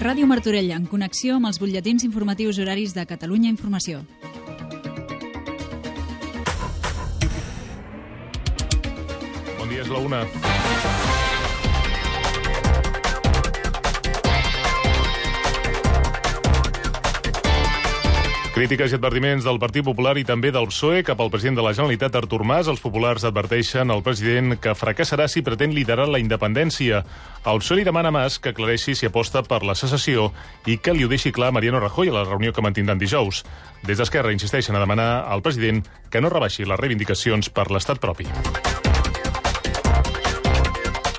Ràdio Martorell, en connexió amb els butlletins informatius horaris de Catalunya Informació. Bon dia, és la una. Crítiques i advertiments del Partit Popular i també del PSOE cap al president de la Generalitat, Artur Mas. Els populars adverteixen al president que fracassarà si pretén liderar la independència. El PSOE li demana a Mas que aclareixi si aposta per la secessió i que li ho deixi clar a Mariano Rajoy a la reunió que mantindran dijous. Des d'Esquerra insisteixen a demanar al president que no rebaixi les reivindicacions per l'estat propi.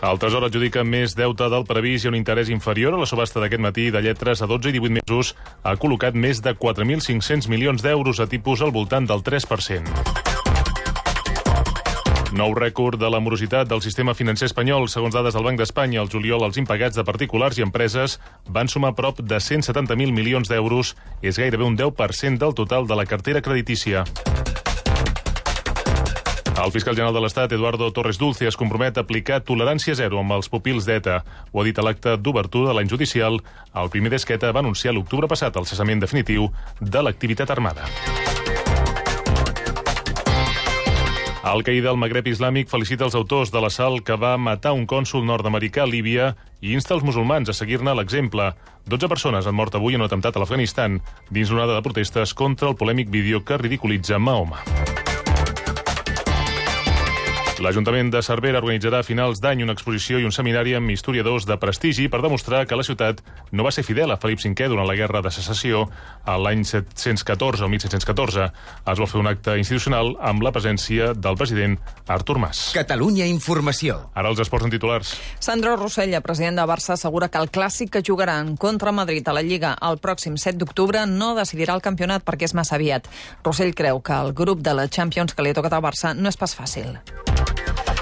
El Tresor adjudica més deute del previst i un interès inferior a la subhasta d'aquest matí de lletres a 12 i 18 mesos ha col·locat més de 4.500 milions d'euros a tipus al voltant del 3%. Nou rècord de la morositat del sistema financer espanyol. Segons dades del Banc d'Espanya, al juliol els impagats de particulars i empreses van sumar prop de 170.000 milions d'euros. És gairebé un 10% del total de la cartera creditícia. El fiscal general de l'Estat, Eduardo Torres Dulce, es compromet a aplicar tolerància zero amb els pupils d'ETA. Ho ha dit a l'acte d'obertura de l'any judicial. El primer d'Esqueta va anunciar l'octubre passat el cessament definitiu de l'activitat armada. Al Qaïda del Magreb Islàmic felicita els autors de l'assalt que va matar un cònsul nord-americà a Líbia i insta els musulmans a seguir-ne l'exemple. 12 persones han mort avui en un atemptat a l'Afganistan dins l'onada de protestes contra el polèmic vídeo que ridiculitza Mahoma. L'Ajuntament de Cervera organitzarà a finals d'any una exposició i un seminari amb historiadors de prestigi per demostrar que la ciutat no va ser fidel a Felip V durant la Guerra de Secessió a l'any 714 o 1714. Es va fer un acte institucional amb la presència del president Artur Mas. Catalunya Informació. Ara els esports en titulars. Sandro Rossella, president de Barça, assegura que el clàssic que jugaran contra Madrid a la Lliga el pròxim 7 d'octubre no decidirà el campionat perquè és massa aviat. Rossell creu que el grup de la Champions que li ha tocat al Barça no és pas fàcil.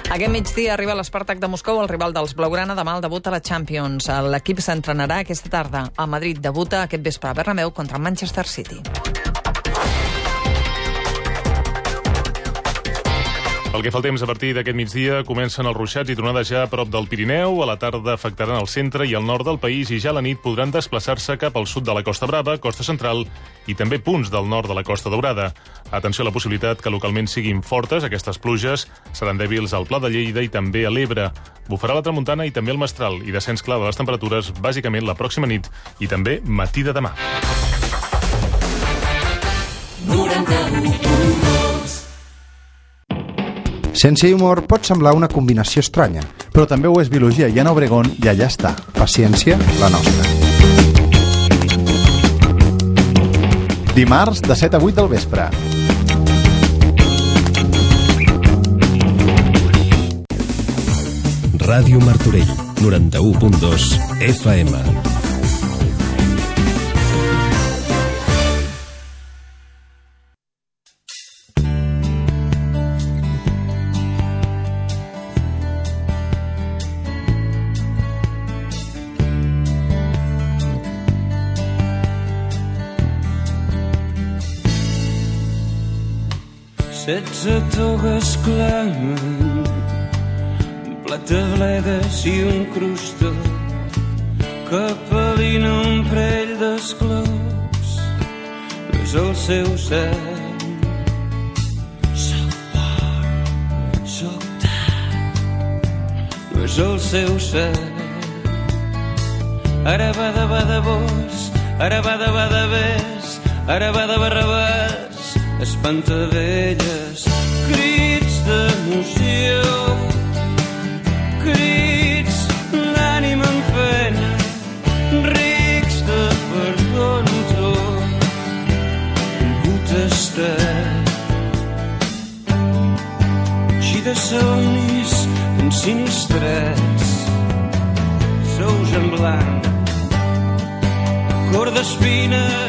Aquest migdia arriba l'Espartac de Moscou, el rival dels Blaugrana, demà el debut a la Champions. L'equip s'entrenarà aquesta tarda. El Madrid debuta aquest vespre a Bernabéu contra Manchester City. Pel que fa al temps, a partir d'aquest migdia comencen els ruixats i tronades ja a prop del Pirineu. A la tarda afectaran el centre i el nord del país i ja a la nit podran desplaçar-se cap al sud de la Costa Brava, Costa Central i també punts del nord de la Costa Daurada. Atenció a la possibilitat que localment siguin fortes aquestes pluges. Seran dèbils al Pla de Lleida i també a l'Ebre. Bufarà la tramuntana i també el mestral i descens clar de les temperatures bàsicament la pròxima nit i també matí de demà. 91.2 Sense humor pot semblar una combinació estranya, però també ho és biologia i Anna Obregón i allà està. Paciència, la nostra. Dimarts, de 7 a 8 del vespre. Ràdio Martorell, 91.2 FM. Setze togues clamen, plat de bledes i un crustó que pelina un parell d'esclops. És el seu cel. Soc por, soc tard, no és el seu cel. Ara va de va de vos, ara va de va de ves, ara va de barrabàs, espantavelles, crits d'emoció, crits d'ànima en pena, rics de tot, potestat. Així de somnis ben sinistrats, sous en blanc, cor d'espines,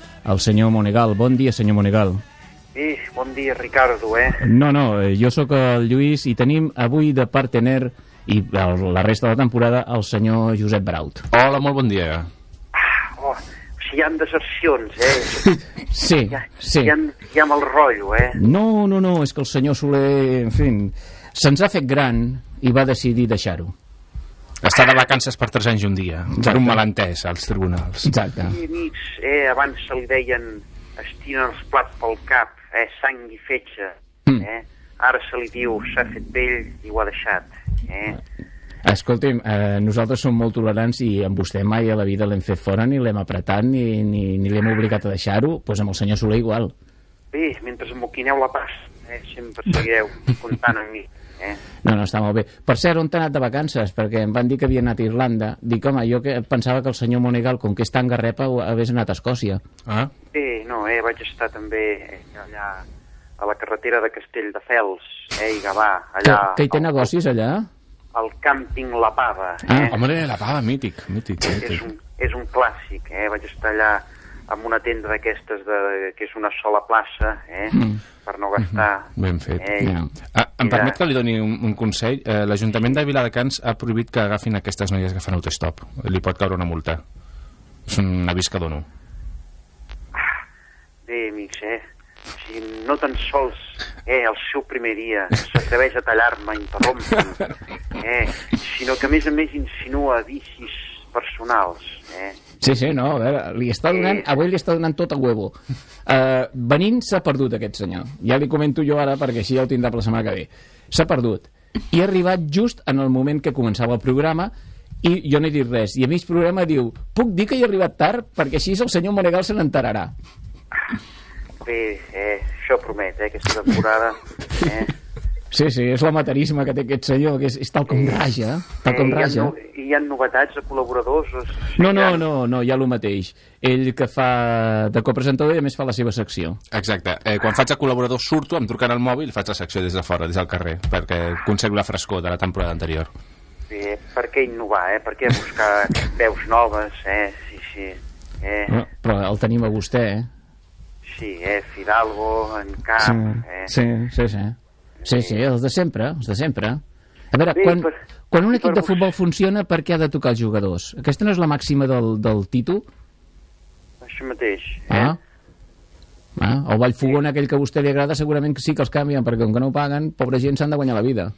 el senyor Monegal. Bon dia, senyor Monegal. Sí, bon dia, Ricardo, eh? No, no, eh, jo sóc el Lluís i tenim avui de partener i el, la resta de la temporada el senyor Josep Braut. Hola, molt bon dia. Oh, si *laughs* hi ha desercions, eh? Sí, sí. Hi ha, hi ha mal rotllo, eh? No, no, no, és que el senyor Soler, en fi, se'ns ha fet gran i va decidir deixar-ho. Està de vacances per 3 anys i un dia. Per Exacte. un malentès als tribunals. Exacte. I amics, eh, abans se li deien estiren els plats pel cap, eh, sang i fetge, Mm. eh? Ara se li diu s'ha fet vell i ho ha deixat, eh? Escolti'm, eh, nosaltres som molt tolerants i amb vostè mai a la vida l'hem fet fora, ni l'hem apretat, ni, ni, ni l'hem obligat a deixar-ho, doncs amb el senyor Soler igual. Bé, mentre m'oquineu la pas, eh, sempre seguireu comptant amb mi, eh? No, no, està molt bé. Per cert, on t'ha anat de vacances? Perquè em van dir que havia anat a Irlanda. Dic, home, jo que pensava que el senyor Monegal, com que és tan garrepa, hagués anat a Escòcia. Ah? Bé, no, eh, vaig estar també eh, allà a la carretera de Castelldefels, eh, i Gavà, Que, allà que hi té negocis allà? al càmping La Pava, Ah, eh? home, la pava, mític, mític. és, mític. un, és un clàssic, eh? Vaig estar allà amb una tenda d'aquestes que és una sola plaça, eh? Mm. Per no gastar... Ben fet. Eh? Ah, em Mira. permet que li doni un, un consell? Eh, L'Ajuntament de Viladecans ha prohibit que agafin aquestes noies que fan autostop. Li pot caure una multa. És un avís que dono. Bé, amics, eh? Si no tan sols eh, el seu primer dia s'atreveix a tallar-me, a interrompre'm, *laughs* eh? sinó que a més a més insinua vicis personals, eh? Sí, sí, no, a veure, li està donant, avui li està donant tot a huevo. Uh, venint s'ha perdut aquest senyor. Ja li comento jo ara perquè així ja ho tindrà per la setmana que ve. S'ha perdut. I ha arribat just en el moment que començava el programa i jo no he dit res. I a mig programa diu, puc dir que hi he arribat tard perquè així el senyor Monegal se n'enterarà. Bé, eh, això promet, eh, aquesta temporada. Eh? Sí, sí, és l'amaterisme que té aquest senyor, que és, és tal com raja, tal com eh, hi, ha, raja. no, hi ha novetats de col·laboradors? O sigui, No, no, hi ha- no, no, ja el mateix. Ell que fa de copresentador i a més fa la seva secció. Exacte. Eh, quan faig a col·laborador surto, em truquen al mòbil i faig la secció des de fora, des del carrer, perquè conservo la frescor de la temporada anterior. Bé, per què innovar, eh? Per què buscar *laughs* veus noves, eh? Sí, sí. Eh? No, però el tenim a vostè, eh? Sí, eh? Fidalgo, en Camp, eh? sí, sí, sí. Sí, sí, els de sempre, els de sempre. A veure, Bé, quan, per- quan un equip per de futbol funciona, per què ha de tocar els jugadors? Aquesta no és la màxima del, del títol? Això mateix. Ah. ah. El Vallfogón, aquell que a vostè li agrada, segurament que sí que els canvien, perquè com que no ho paguen, pobra gent s'han de guanyar la vida.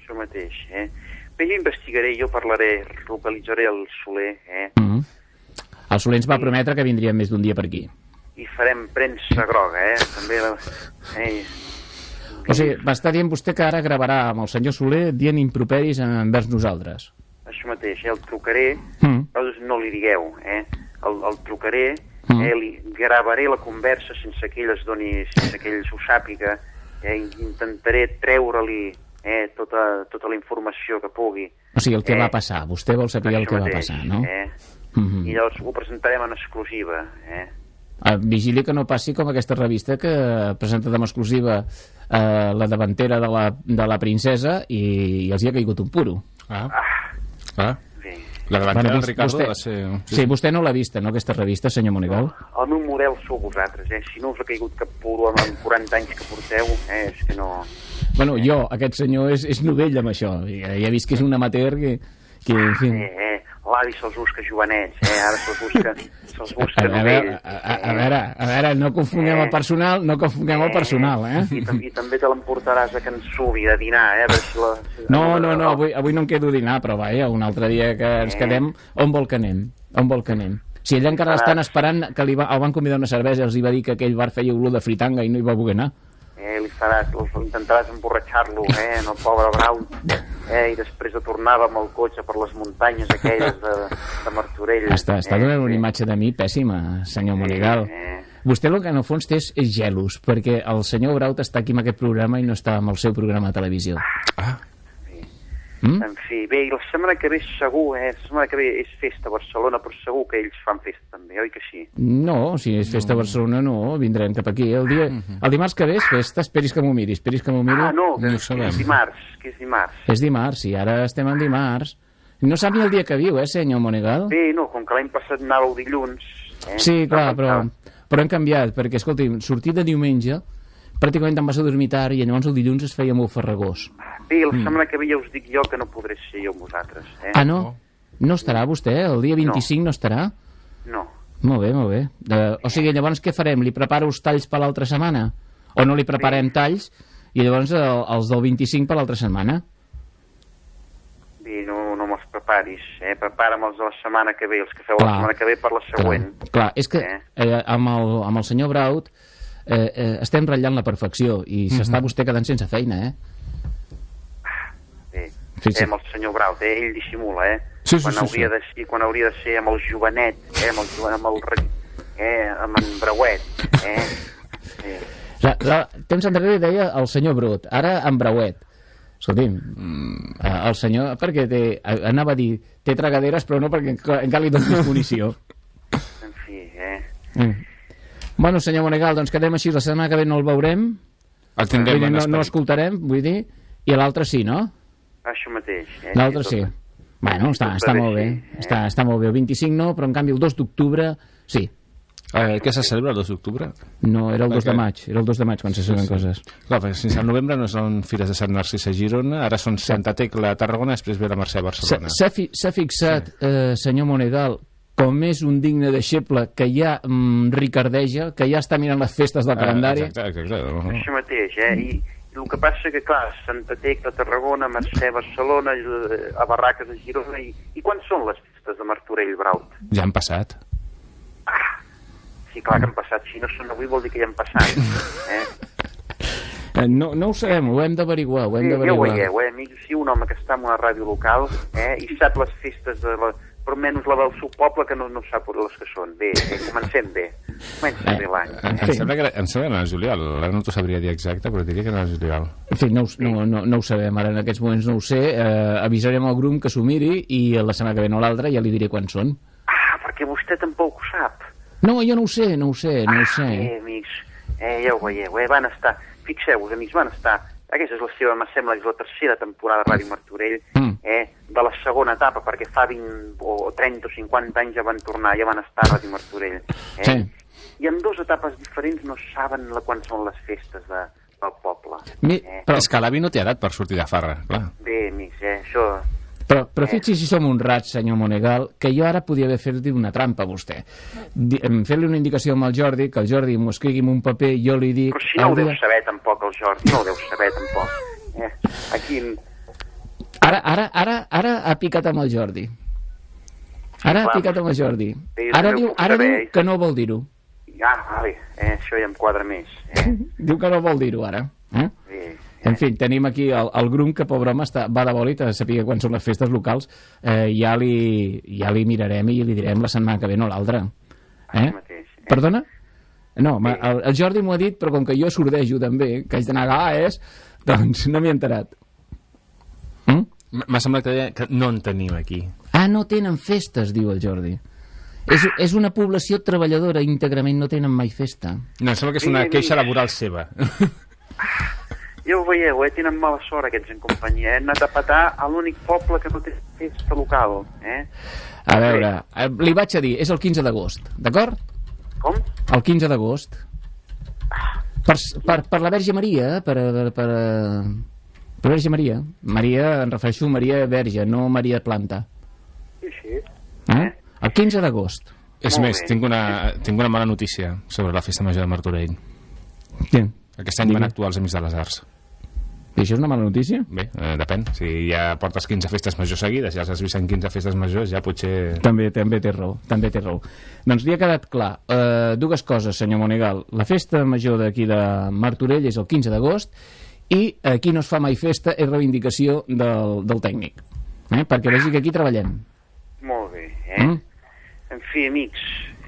Això mateix, eh? Bé, jo investigaré, jo parlaré, localitzaré el Soler, eh? Mm -hmm. El Soler ens va prometre que vindria més d'un dia per aquí. I farem premsa groga, eh? També la... *laughs* Eh? O sigui, m'està dient vostè que ara gravarà amb el senyor Soler dient improperis envers nosaltres. Això mateix, eh? El trucaré, Mm. vosaltres no li digueu, eh? El, el trucaré, Mm. eh? Li gravaré la conversa sense que ell es doni, sense que ell s'ho sàpiga, eh? Intentaré treure-li eh? tota, tota la informació que pugui. O sigui, el que Eh, va passar. Vostè vol saber el Això que va mateix, passar, no? Eh? Mhm. I llavors ho presentarem en exclusiva, eh? Eh, vigili que no passi com aquesta revista que presenta amb exclusiva eh, la davantera de la, de la princesa i, i els hi ha caigut un puro. Ah. Ah. La davantera Bueno, del Ricardo vostè- va ser... Sí, vostè no l'ha vista, no, aquesta revista, senyor Monigal? El meu model sou vosaltres, eh? Si no us ha caigut cap puro els 40 anys que porteu, eh? És que no... Bueno, jo, aquest senyor és, és novell amb això. I, ja he vist que és un amateur que, que en fi... Eh, eh? L'avi se'ls busca jovenets, eh? Ara se'ls busca, *laughs* se'ls busca A veure, a, a, a, veure, a veure, no confonguem el personal, no confonguem el personal, eh? I, I també te l'emportaràs a Can Subi a dinar, eh? A si la, si No, no, no, avui, avui no em quedo a dinar, però vaja, un altre dia que ens quedem, on vol que anem? On vol que anem? Si ell encara estan esperant que li va, el van convidar una cervesa, els hi va dir que aquell bar feia olor de fritanga i no hi va voler anar. Eh, li faràs, intentaràs emborratxar-lo, eh, en el pobre Brown, eh, i després de tornava amb el cotxe per les muntanyes aquelles de, de Martorell. Està, està eh, donant una imatge de mi pèssima, senyor Monigal. Vostè el que en el fons té és, gelos, perquè el senyor Braut està aquí en aquest programa i no està amb el seu programa de televisió. Mm? En fi, bé, i la setmana que ve segur, eh, la setmana que ve és festa a Barcelona, però segur que ells fan festa també, oi que sí? No, si és festa a Barcelona, no, vindrem cap aquí. El, dia, el dimarts que ve és festa, esperis que m'ho miri, esperis que m'ho miri. Ah, no, no que, és dimarts, que és dimarts. És dimarts, i ara estem en dimarts. No sap ni el dia que viu, eh, senyor Monegal? Bé, no, com que l'any passat anàveu dilluns... Eh, Sí, clar, però, però hem canviat, perquè, escolti, sortir de diumenge, pràcticament em vas a dormir tard i llavors el dilluns es feia molt farragós. Bé, la Mm. setmana que ve ja us dic jo que no podré ser jo amb vosaltres. Eh? Ah, no? No estarà vostè? El dia 25 no, estarà? No. Molt bé, molt bé. Uh, o sigui, llavors què farem? Li preparo els talls per l'altra setmana? O no li preparem talls i llavors el, els del 25 per l'altra setmana? Bé, no, no me'ls preparis, eh? Prepara'm els de la setmana que ve, els que feu la Clar. setmana que ve per la següent. Clar, clar és que eh, amb, el, amb el senyor Braut eh, eh, estem ratllant la perfecció i s'està Mhm. vostè quedant sense feina, eh? Bé, Fixi's. eh, amb el senyor Braut, eh? Ell dissimula, eh? Sí, sí, quan, sí, hauria sí. De ser, quan hauria de ser amb el jovenet, eh? Amb el, joven, amb el, eh? amb en Brauet, eh? eh. La, la, temps enrere deia el senyor Brut, ara en Brauet. Escolti'm, mm, eh, el senyor, perquè té, eh, anava a dir, té tragaderes, però no perquè enca- encara li dones munició. En fi, eh? Mm. Bueno, senyor Monegal, doncs quedem així, la setmana que ve no el veurem. El tindrem Vull dir, en no, no l'escoltarem, vull dir, i l'altre sí, no? Això mateix, eh? L'altre sí. tot- Bueno, està, està molt bé. així, Està, està molt bé. El 25 no, però en canvi el 2 d'octubre sí. Eh, què se celebra el 2 d'octubre? No, era el 2 de maig. Era el 2 de maig quan se celebren coses. Clar, perquè fins al novembre no són Fires de Sant Narcís a Girona, ara són Santa Tecla a Tarragona, després ve la Mercè a Barcelona. s'ha fi, s'ha fixat, eh, senyor Monegal, com és un digne deixeble que ja mm, ricardeja, que ja està mirant les festes del Ah, calendari. exacte, exacte. Això mateix, eh? I, i el que passa que, clar, Santa Tecla, Tarragona, Mercè, Barcelona, eh, a Barraques, a Girona... I, I quan són les festes de Martorell, Braut? Ja han passat. Sí, clar que han passat. Si no són avui vol dir que ja han passat. Eh? *laughs* Eh, no, no ho sabem, ho hem d'averiguar, ho hem Sí, ja ho d'averiguar. veieu, eh, amics? Si un home que està en una ràdio local eh, i sap les festes de la, però menys la del seu poble que no, no sap les que són. Bé, eh, comencem bé. Comencem bé l'any. Em, em, sembla que, era- em sembla que era el juliol, ara no t'ho sabria dir exacte, però diria que era el juliol. En fi, no, no, no, no ho sabem, ara en aquests moments no ho sé. Eh, avisarem al grup que s'ho miri i la setmana que ve no l'altra ja li diré quan són. Ah, perquè vostè tampoc ho sap. No, jo no ho sé, no ho sé, no ho sé. Eh, amics, eh, ja ho veieu, eh, van estar, fixeu-vos, amics, van estar, aquesta és la seva, em sembla, és la tercera temporada de Ràdio Martorell, Mm. eh, de la segona etapa, perquè fa 20 o 30 o 50 anys ja van tornar, ja van estar a Ràdio Martorell. Eh? Sí. I en dues etapes diferents no saben la, quan són les festes de, del poble. Mi, Eh? Però... És que l'avi no té edat per sortir de farra, clar. Bé, amics, eh, això... Però, però fixi's si som honrats, senyor Monegal, que jo ara podia haver fet una trampa a vostè. Fer-li una indicació amb el Jordi, que el Jordi m'ho escrigui en un paper, jo li dic... Però si no ho deu saber tampoc el Jordi, no ho deu saber tampoc. Eh? Aquí, Ara, ara, ara, ara ha picat amb el Jordi. Ara ha picat amb el Jordi. Ara diu, ara diu que no vol dir-ho. ah, vale, eh, això ja em quadra més. Eh? *laughs* Diu que no vol dir-ho ara. Eh? Sí. En fi, tenim aquí el, el grup que, pobre home, està, va de bòlit a saber quan són les festes locals. Eh, ja, li, ja li mirarem i li direm la setmana que ve, no l'altra. Eh? Perdona? No, ma, el, el Jordi m'ho ha dit, però com que jo sordejo també, que haig d'anar a és, doncs no m'hi he enterat. Mm? M'ha semblat que, que no en tenim aquí. Ah, no tenen festes, diu el Jordi. És, és una població treballadora, íntegrament no tenen mai festa. No, em sembla que és una Sí, queixa laboral seva. *laughs* Ja ho veieu, eh? tenen mala sort aquests en companyia. Eh? Han anat a petar a l'únic poble que no té festa local. Eh? A veure, eh, li vaig a dir, és el 15 d'agost, d'acord? Com? El 15 d'agost. Per, per, per la Verge Maria, per, per, per, per Verge Maria. Maria, em refereixo a Maria Verge, no Maria Planta. Sí, sí. Eh? El 15 d'agost. És més, tinc una, tinc una mala notícia sobre la festa major de Martorell. Què? Aquest any van actuar els Amics de les Arts. I això és una mala notícia? Bé, eh, depèn. Si ja portes 15 festes majors seguides, ja els has vist en 15 festes majors, ja potser... També, també té raó, també té raó. Doncs li ha quedat clar. Uh, dues coses, senyor Monegal. La festa major d'aquí de Martorell és el 15 d'agost i aquí no es fa mai festa, és reivindicació del, del tècnic. Eh? Perquè vegi que aquí treballem. Molt bé. Eh? Mm? En fi, amics,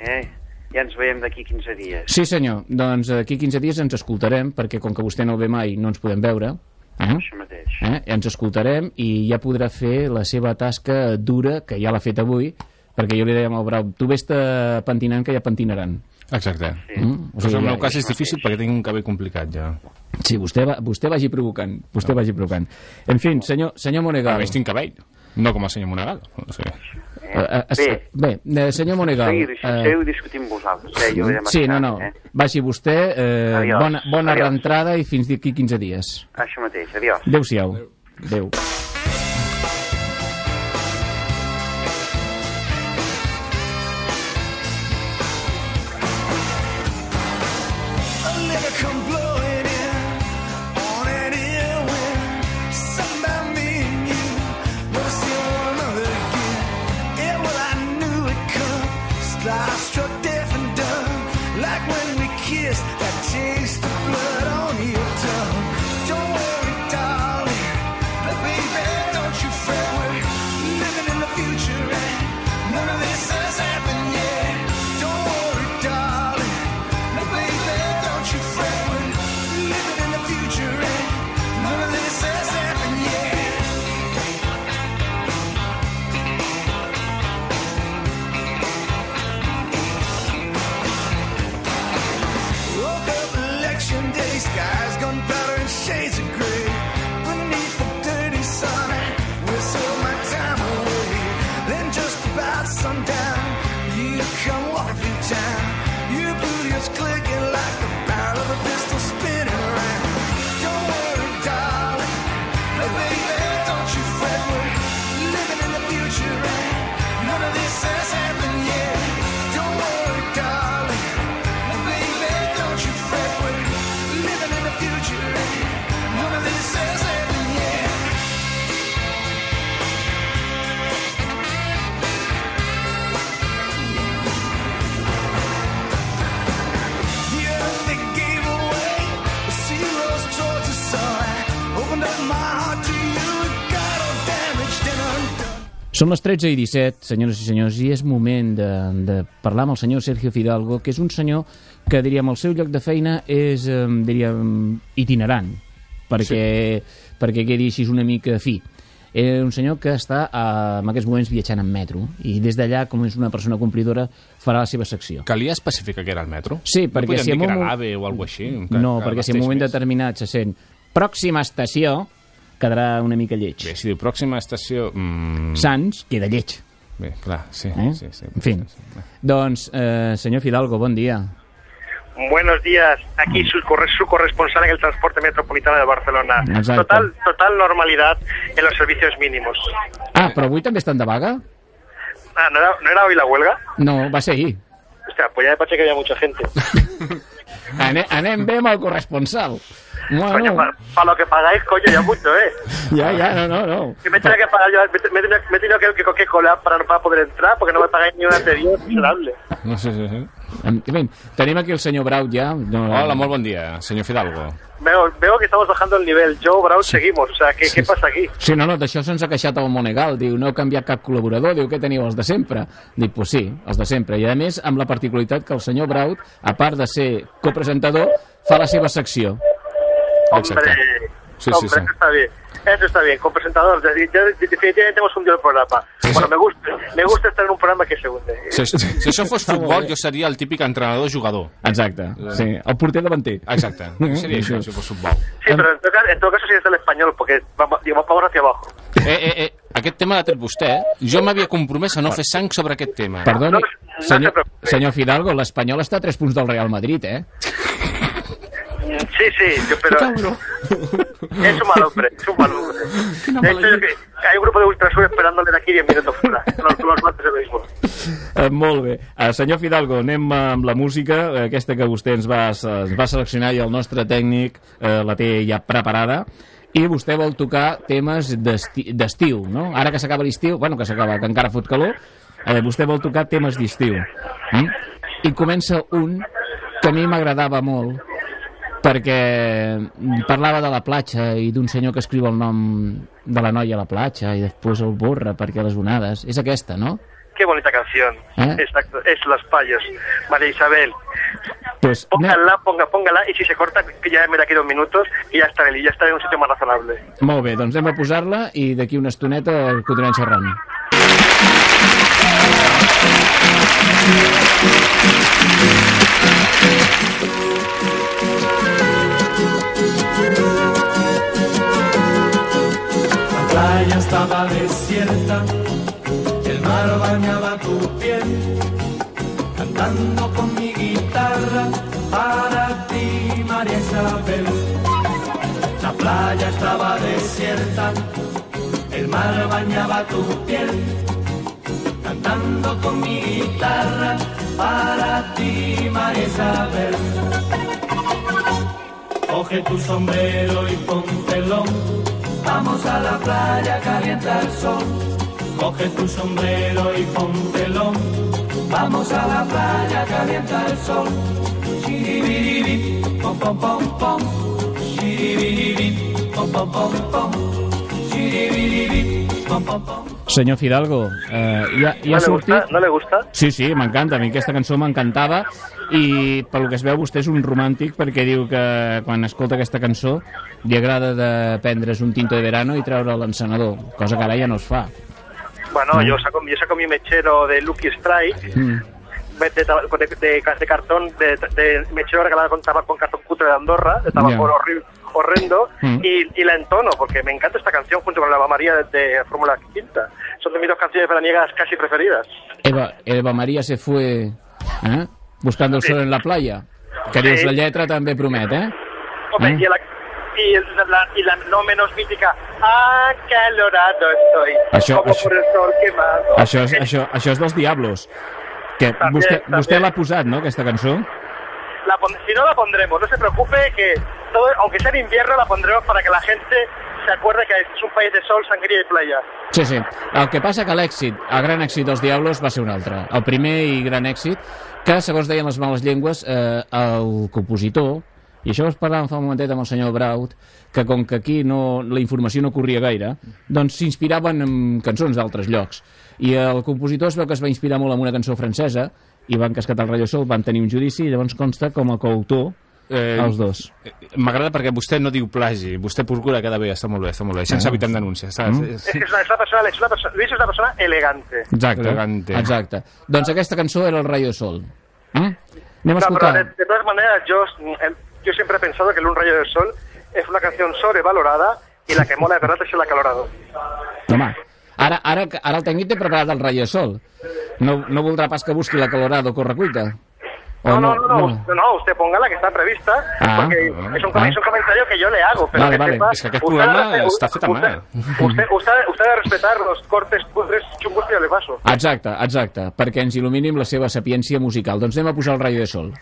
eh? ja ens veiem d'aquí 15 dies. Sí, senyor. Doncs aquí 15 dies ens escoltarem, perquè com que vostè no ve mai no ens podem veure. Eh? Això mateix. Eh? Ens escoltarem i ja podrà fer la seva tasca dura, que ja l'ha fet avui, perquè jo li deia al Brau, tu vés-te pentinant que ja pentinaran. Exacte. Sí. Mm? O sigui, en el meu cas és difícil perquè tinc un cabell complicat, ja. Sí, vostè, va, vostè vagi provocant. Vostè no. vagi provocant. En fi, senyor, senyor Monegal... A més, tinc cabell. No com el senyor Monegal. O sigui. Uh, uh, bé, bé eh, senyor Monegal... Seguir, seguiu discutint vosaltres. Eh? Jo sí, no, no. Eh? Vagi vostè, eh, Adiós, bona, bona adiós. reentrada i fins d'aquí 15 dies. Això mateix, adiós. Adéu-siau. Adéu. like Són les 13 i 17, senyores i senyors, i és moment de, de parlar amb el senyor Sergio Fidalgo, que és un senyor que, diríem, el seu lloc de feina és, eh, diríem, itinerant, perquè, sí. perquè quedi així una mica fi. És un senyor que està eh, en aquests moments viatjant en metro i des d'allà, com és una persona complidora, farà la seva secció. Calia especificar que era el metro? Sí, perquè no si dir en que un era l'AVE o alguna així. Que, no, que perquè si en un moment més. determinat se sent pròxima estació, quedarà una mica lleig. Bé, si diu pròxima estació... Mm... Sants queda lleig. Bé, clar, sí. Eh? sí, sí En fi. Doncs, eh, senyor Fidalgo, bon dia. Buenos días, aquí su, corre- su corresponsal en el transporte metropolitano de Barcelona. Total, total normalidad en los servicios mínimos. Ah, però avui també estan de vaga? Ah, ¿no era, ¿no era hoy la huelga? No, va ser ahir. Hostia, pues ya me parece que había mucha gente. *laughs* Anem, anem bé amb el corresponsal. Coño, Bueno, para, para lo que pagáis, coño, ya mucho, ¿eh? *laughs* ja, ja, no, no, no. Que me tenía que pagar yo, me, me, he tenido- me tenido que, que, que colar para, para poder entrar, porque no me pagáis ni una anterior, miserable. No sé, sí, sí. En fin, tenim aquí el senyor Braut ja. No, Hola, molt bon dia, senyor Fidalgo. Veo, veo que estamos bajando el nivel. Joe Brown seguimos, o sea, ¿qué, ¿qué pasa aquí? Sí, no, no, d'això se'ns ha queixat el Monegal. Diu, no heu canviat cap col·laborador. Diu, què teniu, els de sempre? Dic, pues sí, els de sempre. I a més, amb la particularitat que el senyor Braut, a part de ser copresentador, fa la seva secció. Hombre, Sí, sí, hombre, sí. eso está bien. Eso está bien, con presentador. Definitivamente hemos hundido el programa. Bueno, me gusta, me gusta estar en un programa que se hunde. Si, si, si això fos futbol, jo seria el típic entrenador-jugador. Exacte, sí. El porter davanter. Exacte. Seria això, si fos futbol. Sí, pero en todo, caso, en todo caso sí es el español, porque vamos, vamos hacia abajo. Eh, eh, eh, aquest tema l'ha tret vostè, eh? Jo m'havia compromès a no fer sang sobre aquest tema. Perdoni, senyor, senyor Fidalgo, l'Espanyol està a 3 punts del Real Madrid, eh? *laughs* Sí, sí, yo, pero *laughs* es un mal hombre, es un mal hombre. De hecho, yo que- hay un grupo de ultrasur esperándole de aquí 10 minutos fuera. Los, los martes de béisbol. Eh, molt bé. Eh, senyor Fidalgo, anem amb la música, eh, aquesta que vostè ens va, ens va seleccionar i el nostre tècnic eh, la té ja preparada. I vostè vol tocar temes d'esti- d'estiu, no? Ara que s'acaba l'estiu, bueno, que s'acaba, que encara fot calor, eh, vostè vol tocar temes d'estiu. Mm? I comença un que a mi m'agradava molt, perquè parlava de la platja i d'un senyor que escriu el nom de la noia a la platja i després el borra perquè les onades. És aquesta, no? Qué bonita canción. ¿Eh? Exacto, es Los Payos. María Isabel, Pues, póngala, ponga, póngala, y si se corta, que ya me da aquí dos minutos, y ya estaré, ya estaré en un sitio más razonable. Molt bé, doncs anem a posar-la i d'aquí una estoneta continuem xerrant. La playa estaba desierta, el mar bañaba tu piel, cantando con mi guitarra para ti, María Isabel. La playa estaba desierta, el mar bañaba tu piel, cantando con mi guitarra para ti, María Isabel. Coge tu sombrero y póntelo. Vamos a la playa, calienta el sol. Coge tu sombrero y póntelo. Vamos a la playa, calienta el sol. Shiribiribip, pom pom pom pom. Shiribiribip, pom pom pom pom. Shiribiribip. Senyor Fidalgo, eh, ja, ja ¿No ha sortit... gusta? ¿No le gusta? Sí, sí, m'encanta. A mi aquesta cançó m'encantava i pel que es veu vostè és un romàntic perquè diu que quan escolta aquesta cançó li agrada de prendre's un tinto de verano i treure l'encenedor, cosa que ara ja no es fa. Bueno, Mm. yo saco, yo saco mi mechero de Lucky Strike, Mm. de, de, de- de- cartón, de, de mechero regalado con tabaco con cartón cutre de Andorra, de tabaco Ya. horri- horrendo, Mm. y, y la entono, porque me encanta esta canción junto con la Ava María de, de Fórmula Quinta. Son de mis dos canciones veraniegas casi preferidas. Eva, Eva María se fue eh? buscando el sol en la playa. Que dius, la lletra també promet, eh? Hombre, Eh? y, la, y, la, la- y la no menos mítica, acalorado estoy, Això- como això- por el sol quemado. Això és, això, això és dels Diablos. Que També, vostè, també. vostè l'ha posat, no, aquesta cançó? La si no la pondremos, no se preocupe que todo, aunque sea en invierno la pondremos para que la gente se acuerde que es un país de sol, sangría y playa. Sí, sí. El que passa que l'èxit, el gran èxit dels Diablos va ser un altre. El primer i gran èxit, que, segons deien les males llengües, eh, el compositor, i això es parlàvem fa un momentet amb el senyor Braut, que com que aquí no, la informació no corria gaire, doncs s'inspiraven en cançons d'altres llocs. I el compositor es veu que es va inspirar molt en una cançó francesa, i van cascatar el Rayo Sol, van tenir un judici, i llavors consta com a coautor Eh, els dos. M'agrada perquè vostè no diu plagi, vostè procura quedar bé, està molt bé, està molt bé. Sense Ah, evitar denúncies, Mm. saps? Es que es una, una persona, es una persona, Luis es una persona elegante. Exacte. Elegante. Exacte. Doncs aquesta cançó era el Rayo Sol. Mm? Anem a No, escoltar. pero de, de todas maneras, yo, em, yo siempre he pensado que el Un Rayo del Sol es una canción sobrevalorada y la que mola de verdad es el acalorado. Home, ara, ara, ara el tècnic té preparat el Rayo Sol. No, no voldrà pas que busqui la calorada o correcuita? No, no, no, no, usted, no, usted ponga la que está prevista, Ah, porque ah, es, un, ah. es un comentario que yo le hago. Pero Vale, que vale. sepa, Es que usted programa de- està fet a mà. Usted, usted, usted, usted ha de respetar los cortes pudres chungos que yo le paso. Exacte, exacte, perquè ens il·lumini amb la seva sapiència musical. Doncs anem a posar el Rayo de Sol.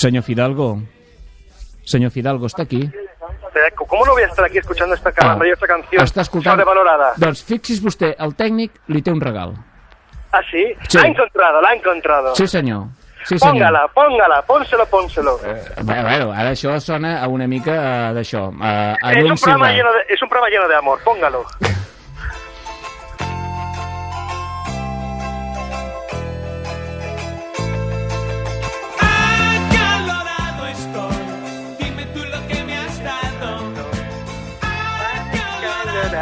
Senyor Fidalgo. Senyor Fidalgo, està aquí? Eh, ¿Cómo no voy a estar aquí escuchando esta Ah, maravillosa canción Està escoltant... sobrevalorada? Doncs fixi's vostè, el tècnic li té un regal. ¿Ah, sí? Sí. La ha encontrado, la ha encontrado. Sí, senyor. Sí, senyor. Póngala, póngala, pónselo, pónselo. Bé, bueno, ara això sona a una mica eh, d'això. Uh, es, un programa lleno de, es un programa lleno de amor, póngalo. *laughs*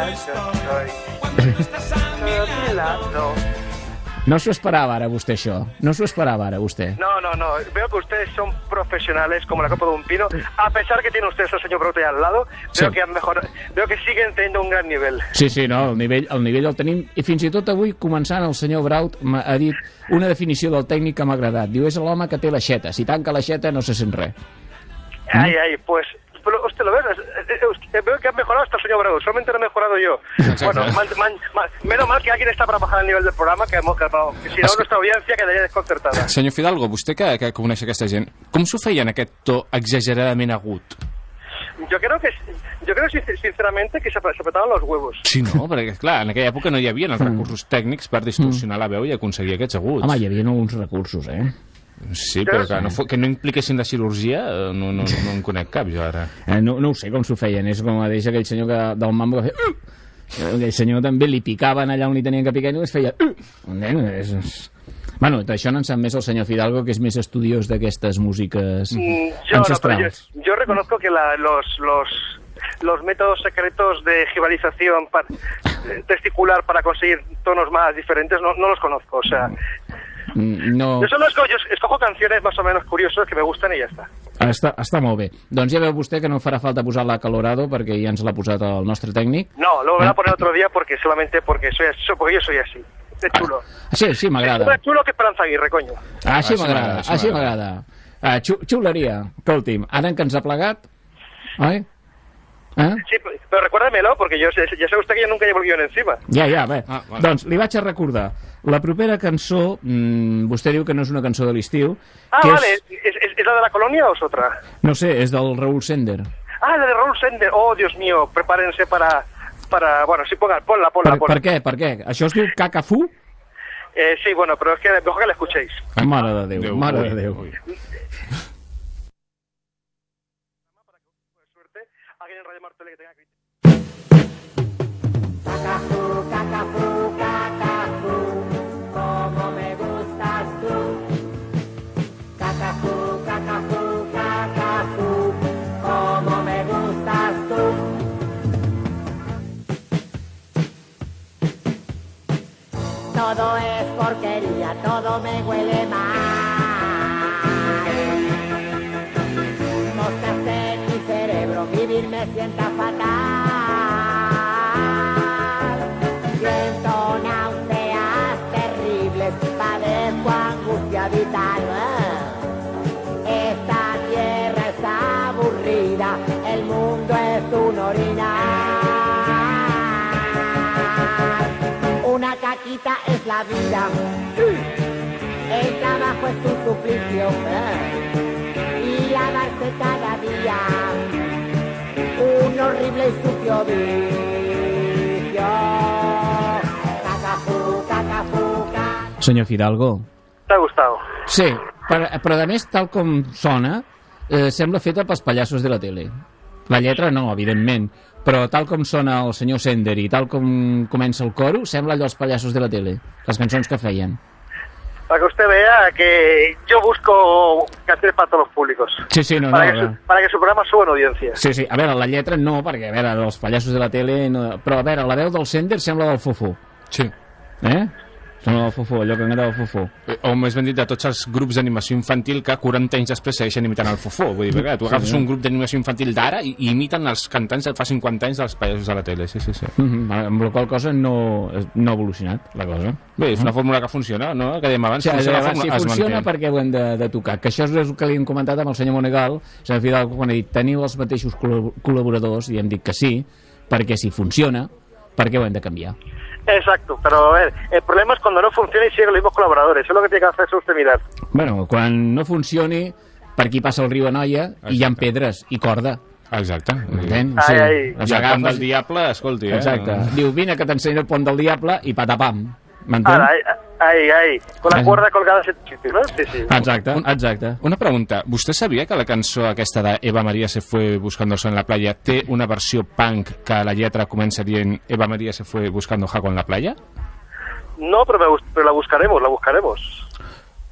Estoy. No s'ho esperava ara vostè això. No s'ho esperava ara vostè. No, no, no. Veo que ustedes son profesionales como la copa de un pino. A pesar que tiene ustedes al señor Brote al lado, Sí. veo que han mejorado, veo que siguen teniendo un gran nivel. Sí, sí, no, el nivell, el nivell el tenim. I fins i tot avui, començant, el senyor Braut ha dit una definició del tècnic que m'ha agradat. Diu, és l'home que té l'aixeta. Si tanca l'aixeta no se sent res. Ay, ay, pues. Pero usted lo ve, veo que han mejorado hasta el señor Bravo, solamente lo he mejorado yo. Bueno, man- man- man- menos mal que alguien está para bajar el nivel del programa, que, hemos- que, no, que si no, nuestra audiencia quedaría desconcertada. Senyor Fidalgo, vostè que, que coneix aquesta gent, com s'ho feia en aquest to exageradament agut? Yo creo que, yo creo sin- sinceramente que se, se apretaban los huevos. Sí, no? Perquè, clar, en aquella època no hi havia els recursos tècnics per distorsionar la veu i aconseguir aquests aguts. Home, hi havia uns recursos, eh? Sí, però que no, que no impliquessin la cirurgia, eh, no, no, no en conec cap, jo ara. eh no, no ho sé com s'ho feien. És com deix aquell senyor que, del mambo que feia... "Uh!" Aquell senyor també li picaven allà on li tenien que picar i es feia... "Uh!" Entens? És, és... Bueno, d'això no en sap més el senyor Fidalgo, que és més estudiós d'aquestes músiques Mm, Yo, no, pero yo, ancestrals. yo reconozco que la- los, los los métodos secretos de gibalización pa- testicular para conseguir tonos más diferentes no, no los conozco. O sea, No, yo solo escojo, escojo canciones más o menos curiosas que me gustan y ya está. està, està molt bé. Doncs ja veu vostè que no farà falta posar la Colorado perquè ja ens l'ha posat el nostre tècnic. No, lo voy a poner otro día porque solamente porque soy así, porque yo soy así. De chulo. Sí, sí, Es m'agrada. más chulo que Esperanza Aguirre, coño. Així Així m'agrada, m'agrada, així m'agrada. Ah, xu- Xuleria, escolti'm, ara que ens ha plegat, oi? Eh? Sí, pero recuérdamelo porque yo sé, ya sabe usted que yo nunca llevo el guión encima. Ja, ja, bé. Ah, vale. Doncs li vaig a recordar. La propera cançó, mmm, vostè diu que no és una cançó de l'estiu, Ah, que vale. és, ¿Es, es, es la de la colonia o es otra? no sé, és del Raúl Sender. Ah, la de Raúl Sender. Oh, Dios mío, prepárense para... para bueno, sí, ponga, ponla, ponla, Per, ponla. per què, per què? Això es diu Cacafú? Eh, sí, bueno, pero es que mejor que la escuchéis. Mare de Déu, Déu, mare ui, de Déu. ui. Martel que tenga crítica. Como me gustas tú, cacafú, cacafú, cacafú, como me gustas tú. Todo es porquería, todo me huele mal. Vivir me sienta fatal. Siento náuseas terribles, padezco angustia vital. Esta tierra es aburrida, el mundo es un orinar. Una caquita es la vida, el trabajo es un suplicio. Y lavarse cada día, un horrible y sucio vicio. Cacafú, cacafú, cacafú. Senyor Fidalgo. ¿Te ha gustado? Sí, però, però a més, tal com sona, eh, sembla feta pels pallassos de la tele. La lletra no, evidentment, però tal com sona el senyor Sender i tal com comença el coro, sembla allò els pallassos de la tele, les cançons que feien. Para que usted vea que yo busco canciones para todos los públicos. Sí, sí, no, no. para, que no. su, para que su programa suba en audiencia. Sí, sí, a veure, la lletra no, perquè, a veure, els pallassos de la tele... No, però, a veure, la veu del Sender sembla del Fofó. Sí. Eh? Sembla del Fofó, allò que canta del Fofó. Eh, O més ben dit, de tots els grups d'animació infantil que 40 anys després segueixen imitant el Fofó. Vull dir, perquè, tu Sí, agafes sí. un grup d'animació infantil d'ara i, i imiten els cantants de fa 50 anys dels pallassos de la tele. Sí, sí, sí. Mm -hmm, amb la qual cosa no, no ha evolucionat, la cosa. Bé, és una fórmula que funciona, no? Que dèiem abans, Sí, funciona, si es funciona perquè ho hem de, de tocar. Que això és el que li hem comentat amb el senyor Monegal, el senyor Fidalgo, quan ha dit teniu els mateixos col- col·laboradors, i hem dit que sí, perquè si funciona, per què ho hem de canviar? Exacto, pero a ver, el problema es cuando no funciona y siguen los mismos colaboradores. Eso es lo que tiene que hacer usted mirar. Bueno, quan no funcioni, per aquí passa el riu Anoia i hi ha pedres i corda. Exacte. Entén? Ai, ai. I el pont del diable, escolti, eh? Exacte. Diu, vine que t'ensenyo el pont del diable i patapam. Ahí, ahí, ahí, con la cuerda colgada sitio, ¿no? Sí, sí. Exacte, exacte. Una pregunta. ¿Vostè sabia que la cançó aquesta de Eva María se fue buscando sol en la playa té una versió punk que la lletra comença dient Eva María se fue buscando jaco en la playa? No, pero, me gust- pero la buscaremos, la buscaremos.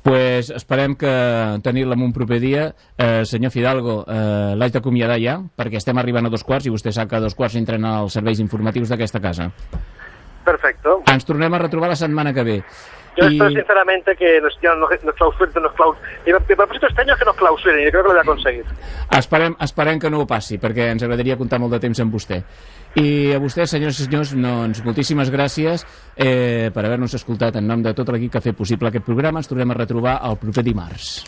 pues esperem que tenir-la en un proper dia. Eh, senyor Fidalgo, eh, l'haig d'acomiadar ja, perquè estem arribant a dos quarts i vostè sap que a dos quarts entren als serveis informatius d'aquesta casa. Perfecto. Ens tornem a retrobar la setmana que ve. Yo I- espero sinceramente que nos, ya nos, nos clausuren, nos claus... Mi, mi propósito este año es que nos clausuren y creo que lo voy a conseguir. Esperem, esperem que no ho passi, perquè ens agradaria comptar molt de temps amb vostè. I a vostès, senyors i senyors, doncs, moltíssimes gràcies eh, per haver-nos escoltat en nom de tot l'equip que ha fet possible aquest programa. Ens tornem a retrobar el proper dimarts.